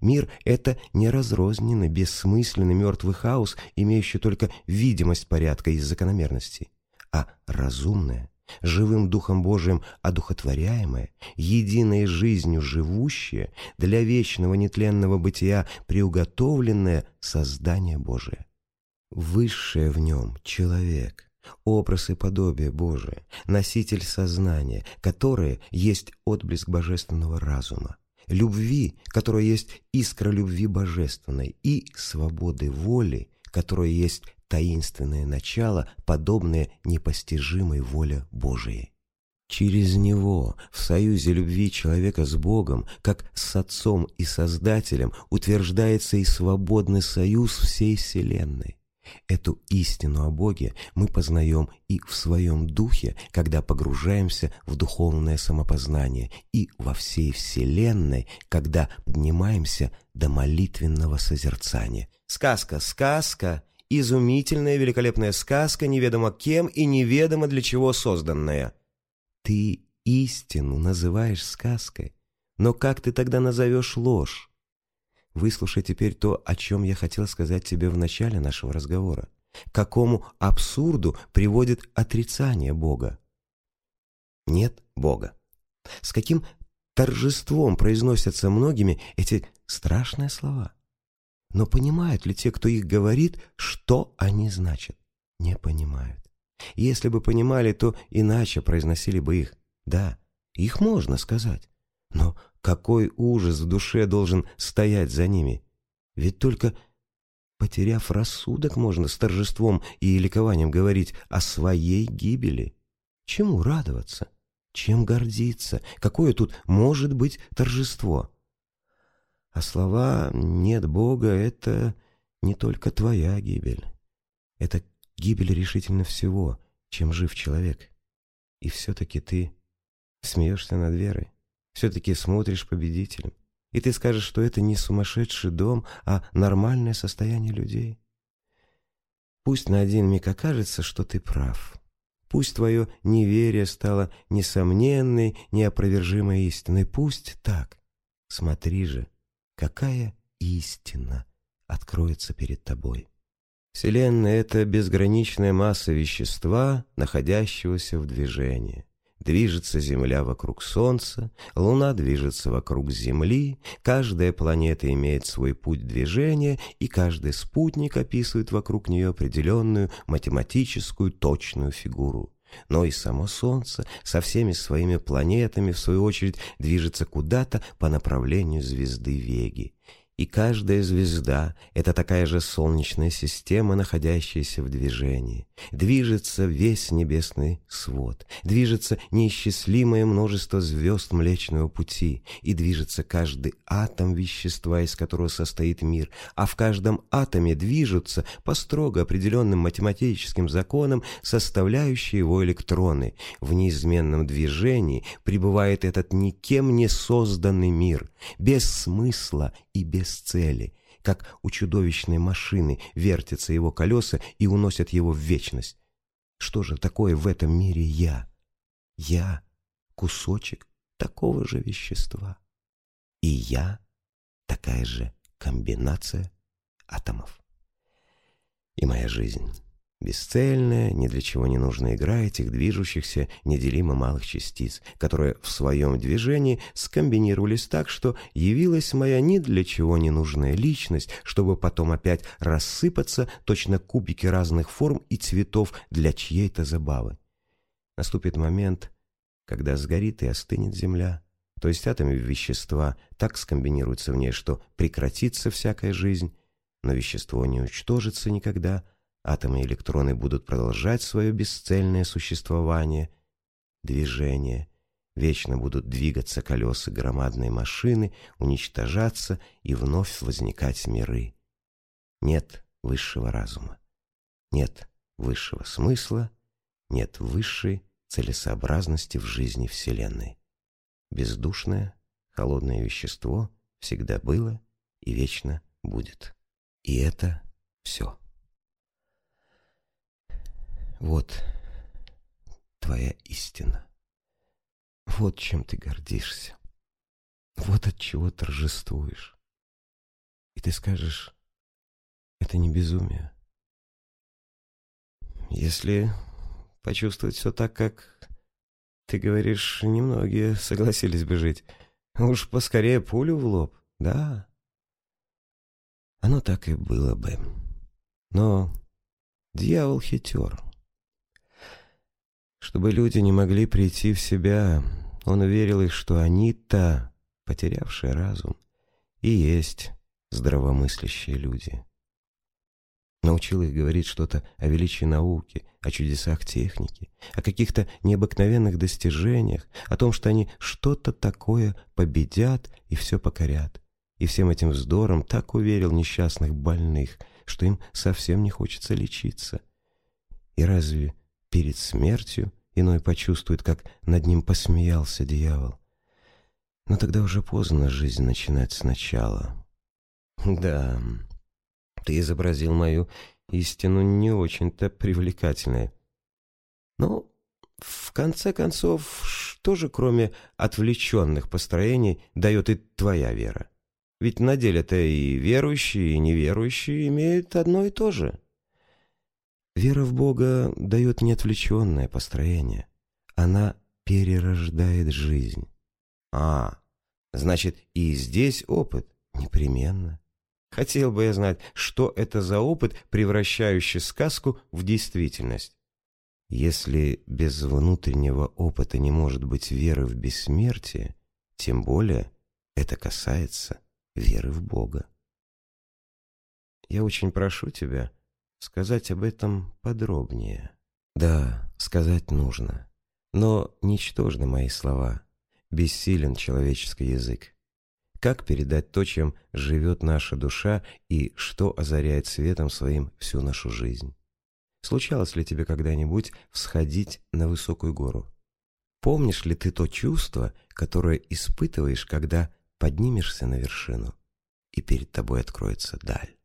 Мир — это не разрозненный, бессмысленный мертвый хаос, имеющий только видимость порядка и закономерности, а разумное, живым Духом Божиим одухотворяемое, единой жизнью живущее, для вечного нетленного бытия приуготовленное создание Божие. Высшее в нем — человек, образ и подобие Божие, носитель сознания, которое есть отблеск божественного разума, любви, которая есть искра любви божественной, и свободы воли, которая есть таинственное начало, подобное непостижимой воле Божией. Через него, в союзе любви человека с Богом, как с Отцом и Создателем, утверждается и свободный союз всей Вселенной. Эту истину о Боге мы познаем и в своем духе, когда погружаемся в духовное самопознание, и во всей Вселенной, когда поднимаемся до молитвенного созерцания. Сказка, сказка, изумительная великолепная сказка, неведомо кем и неведомо для чего созданная. Ты истину называешь сказкой, но как ты тогда назовешь ложь? Выслушай теперь то, о чем я хотел сказать тебе в начале нашего разговора. К какому абсурду приводит отрицание Бога? Нет Бога. С каким торжеством произносятся многими эти страшные слова? Но понимают ли те, кто их говорит, что они значат? Не понимают. Если бы понимали, то иначе произносили бы их. Да, их можно сказать. Но какой ужас в душе должен стоять за ними? Ведь только потеряв рассудок, можно с торжеством и ликованием говорить о своей гибели. Чему радоваться? Чем гордиться? Какое тут может быть торжество? А слова «нет Бога» — это не только твоя гибель. Это гибель решительно всего, чем жив человек. И все-таки ты смеешься над верой все-таки смотришь победителем. И ты скажешь, что это не сумасшедший дом, а нормальное состояние людей. Пусть на один миг окажется, что ты прав. Пусть твое неверие стало несомненной, неопровержимой истиной. Пусть так. Смотри же, какая истина откроется перед тобой. Вселенная — это безграничная масса вещества, находящегося в движении. Движется Земля вокруг Солнца, Луна движется вокруг Земли, каждая планета имеет свой путь движения, и каждый спутник описывает вокруг нее определенную математическую точную фигуру. Но и само Солнце со всеми своими планетами, в свою очередь, движется куда-то по направлению звезды Веги. И каждая звезда — это такая же солнечная система, находящаяся в движении. Движется весь небесный свод, движется неисчислимое множество звезд Млечного Пути, и движется каждый атом вещества, из которого состоит мир, а в каждом атоме движутся по строго определенным математическим законам составляющие его электроны. В неизменном движении пребывает этот никем не созданный мир, без смысла и без цели, как у чудовищной машины вертятся его колеса и уносят его в вечность. Что же такое в этом мире я? Я — кусочек такого же вещества. И я — такая же комбинация атомов. И моя жизнь Бесцельная, ни для чего не нужная игра этих движущихся неделимо малых частиц, которые в своем движении скомбинировались так, что явилась моя ни для чего не нужная личность, чтобы потом опять рассыпаться точно кубики разных форм и цветов для чьей-то забавы. Наступит момент, когда сгорит и остынет земля, то есть атомы вещества так скомбинируются в ней, что прекратится всякая жизнь, но вещество не уничтожится никогда, атомы и электроны будут продолжать свое бесцельное существование, движение, вечно будут двигаться колеса громадной машины, уничтожаться и вновь возникать миры. Нет высшего разума, нет высшего смысла, нет высшей целесообразности в жизни Вселенной. Бездушное, холодное вещество всегда было и вечно будет. И это все. Вот твоя истина. Вот чем ты гордишься. Вот от чего торжествуешь. И ты скажешь, это не безумие. Если почувствовать все так, как ты говоришь, немногие согласились бы жить. Уж поскорее пулю в лоб, да. Оно так и было бы. Но дьявол хитер. Чтобы люди не могли прийти в себя, он уверил их, что они-то, потерявшие разум, и есть здравомыслящие люди. Научил их говорить что-то о величии науки, о чудесах техники, о каких-то необыкновенных достижениях, о том, что они что-то такое победят и все покорят. И всем этим вздором так уверил несчастных больных, что им совсем не хочется лечиться. И разве перед смертью иной почувствует, как над ним посмеялся дьявол. Но тогда уже поздно жизнь начинать сначала. Да, ты изобразил мою истину не очень-то привлекательной. Но, в конце концов, что же, кроме отвлеченных построений, дает и твоя вера? Ведь на деле-то и верующие, и неверующие имеют одно и то же. Вера в Бога дает неотвлеченное построение. Она перерождает жизнь. А, значит, и здесь опыт непременно. Хотел бы я знать, что это за опыт, превращающий сказку в действительность. Если без внутреннего опыта не может быть веры в бессмертие, тем более это касается веры в Бога. Я очень прошу тебя, сказать об этом подробнее. Да, сказать нужно. Но ничтожны мои слова. Бессилен человеческий язык. Как передать то, чем живет наша душа и что озаряет светом своим всю нашу жизнь? Случалось ли тебе когда-нибудь всходить на высокую гору? Помнишь ли ты то чувство, которое испытываешь, когда поднимешься на вершину, и перед тобой откроется даль?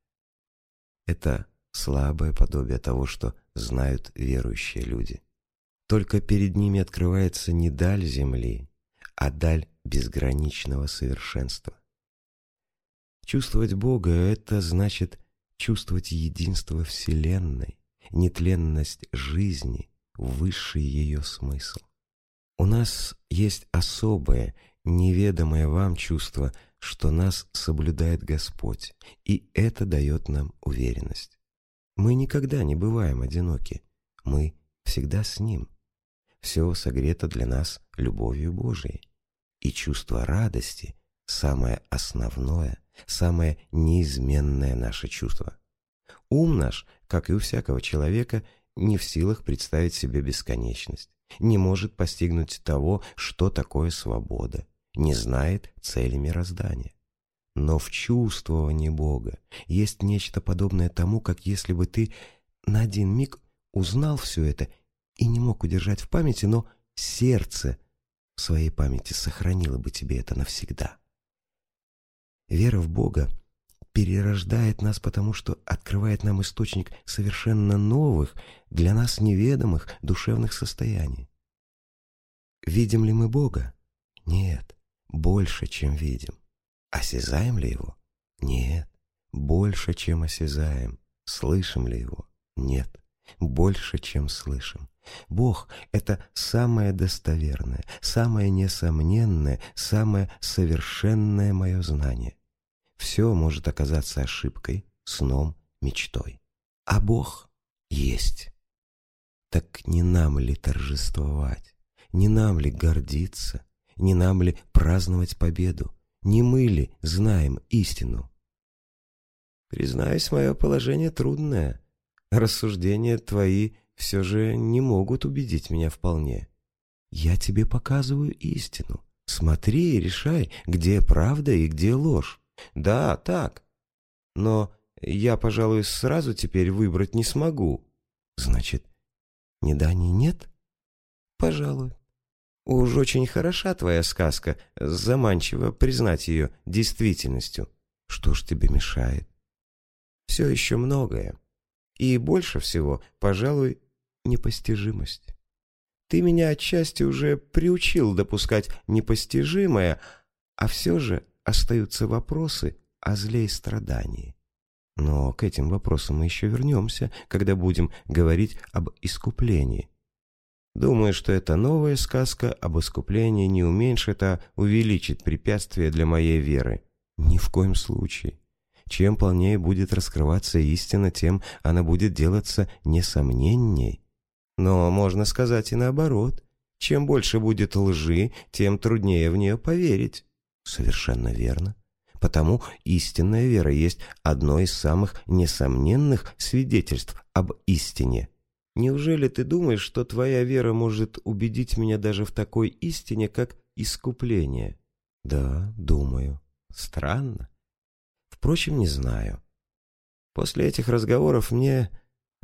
Это слабое подобие того, что знают верующие люди. Только перед ними открывается не даль земли, а даль безграничного совершенства. Чувствовать Бога — это значит чувствовать единство Вселенной, нетленность жизни, высший ее смысл. У нас есть особое, неведомое вам чувство, что нас соблюдает Господь, и это дает нам уверенность. Мы никогда не бываем одиноки. Мы всегда с Ним. Все согрето для нас любовью Божией. И чувство радости – самое основное, самое неизменное наше чувство. Ум наш, как и у всякого человека, не в силах представить себе бесконечность, не может постигнуть того, что такое свобода, не знает цели мироздания. Но в чувствовании Бога есть нечто подобное тому, как если бы ты на один миг узнал все это и не мог удержать в памяти, но сердце в своей памяти сохранило бы тебе это навсегда. Вера в Бога перерождает нас, потому что открывает нам источник совершенно новых, для нас неведомых душевных состояний. Видим ли мы Бога? Нет, больше, чем видим. Осязаем ли его? Нет. Больше, чем осязаем. Слышим ли его? Нет. Больше, чем слышим. Бог — это самое достоверное, самое несомненное, самое совершенное мое знание. Все может оказаться ошибкой, сном, мечтой. А Бог есть. Так не нам ли торжествовать? Не нам ли гордиться? не нам ли праздновать победу? Не мы ли знаем истину? Признаюсь, мое положение трудное. Рассуждения твои все же не могут убедить меня вполне. Я тебе показываю истину. Смотри и решай, где правда и где ложь. Да, так. Но я, пожалуй, сразу теперь выбрать не смогу. Значит, ни да, ни нет? Пожалуй. Уж очень хороша твоя сказка, заманчиво признать ее действительностью. Что ж тебе мешает? Все еще многое. И больше всего, пожалуй, непостижимость. Ты меня отчасти уже приучил допускать непостижимое, а все же остаются вопросы о зле и страдании. Но к этим вопросам мы еще вернемся, когда будем говорить об искуплении. Думаю, что эта новая сказка об искуплении не уменьшит, а увеличит препятствия для моей веры. Ни в коем случае. Чем полнее будет раскрываться истина, тем она будет делаться несомненней. Но можно сказать и наоборот. Чем больше будет лжи, тем труднее в нее поверить. Совершенно верно. Потому истинная вера есть одно из самых несомненных свидетельств об истине. Неужели ты думаешь, что твоя вера может убедить меня даже в такой истине, как искупление? Да, думаю. Странно. Впрочем, не знаю. После этих разговоров мне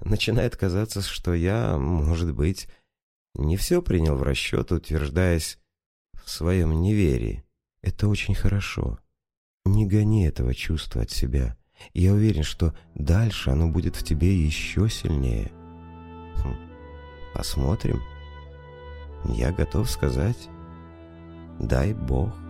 начинает казаться, что я, может быть, не все принял в расчет, утверждаясь в своем неверии. Это очень хорошо. Не гони этого чувства от себя. Я уверен, что дальше оно будет в тебе еще сильнее. Хм. Посмотрим. Я готов сказать, дай Бог.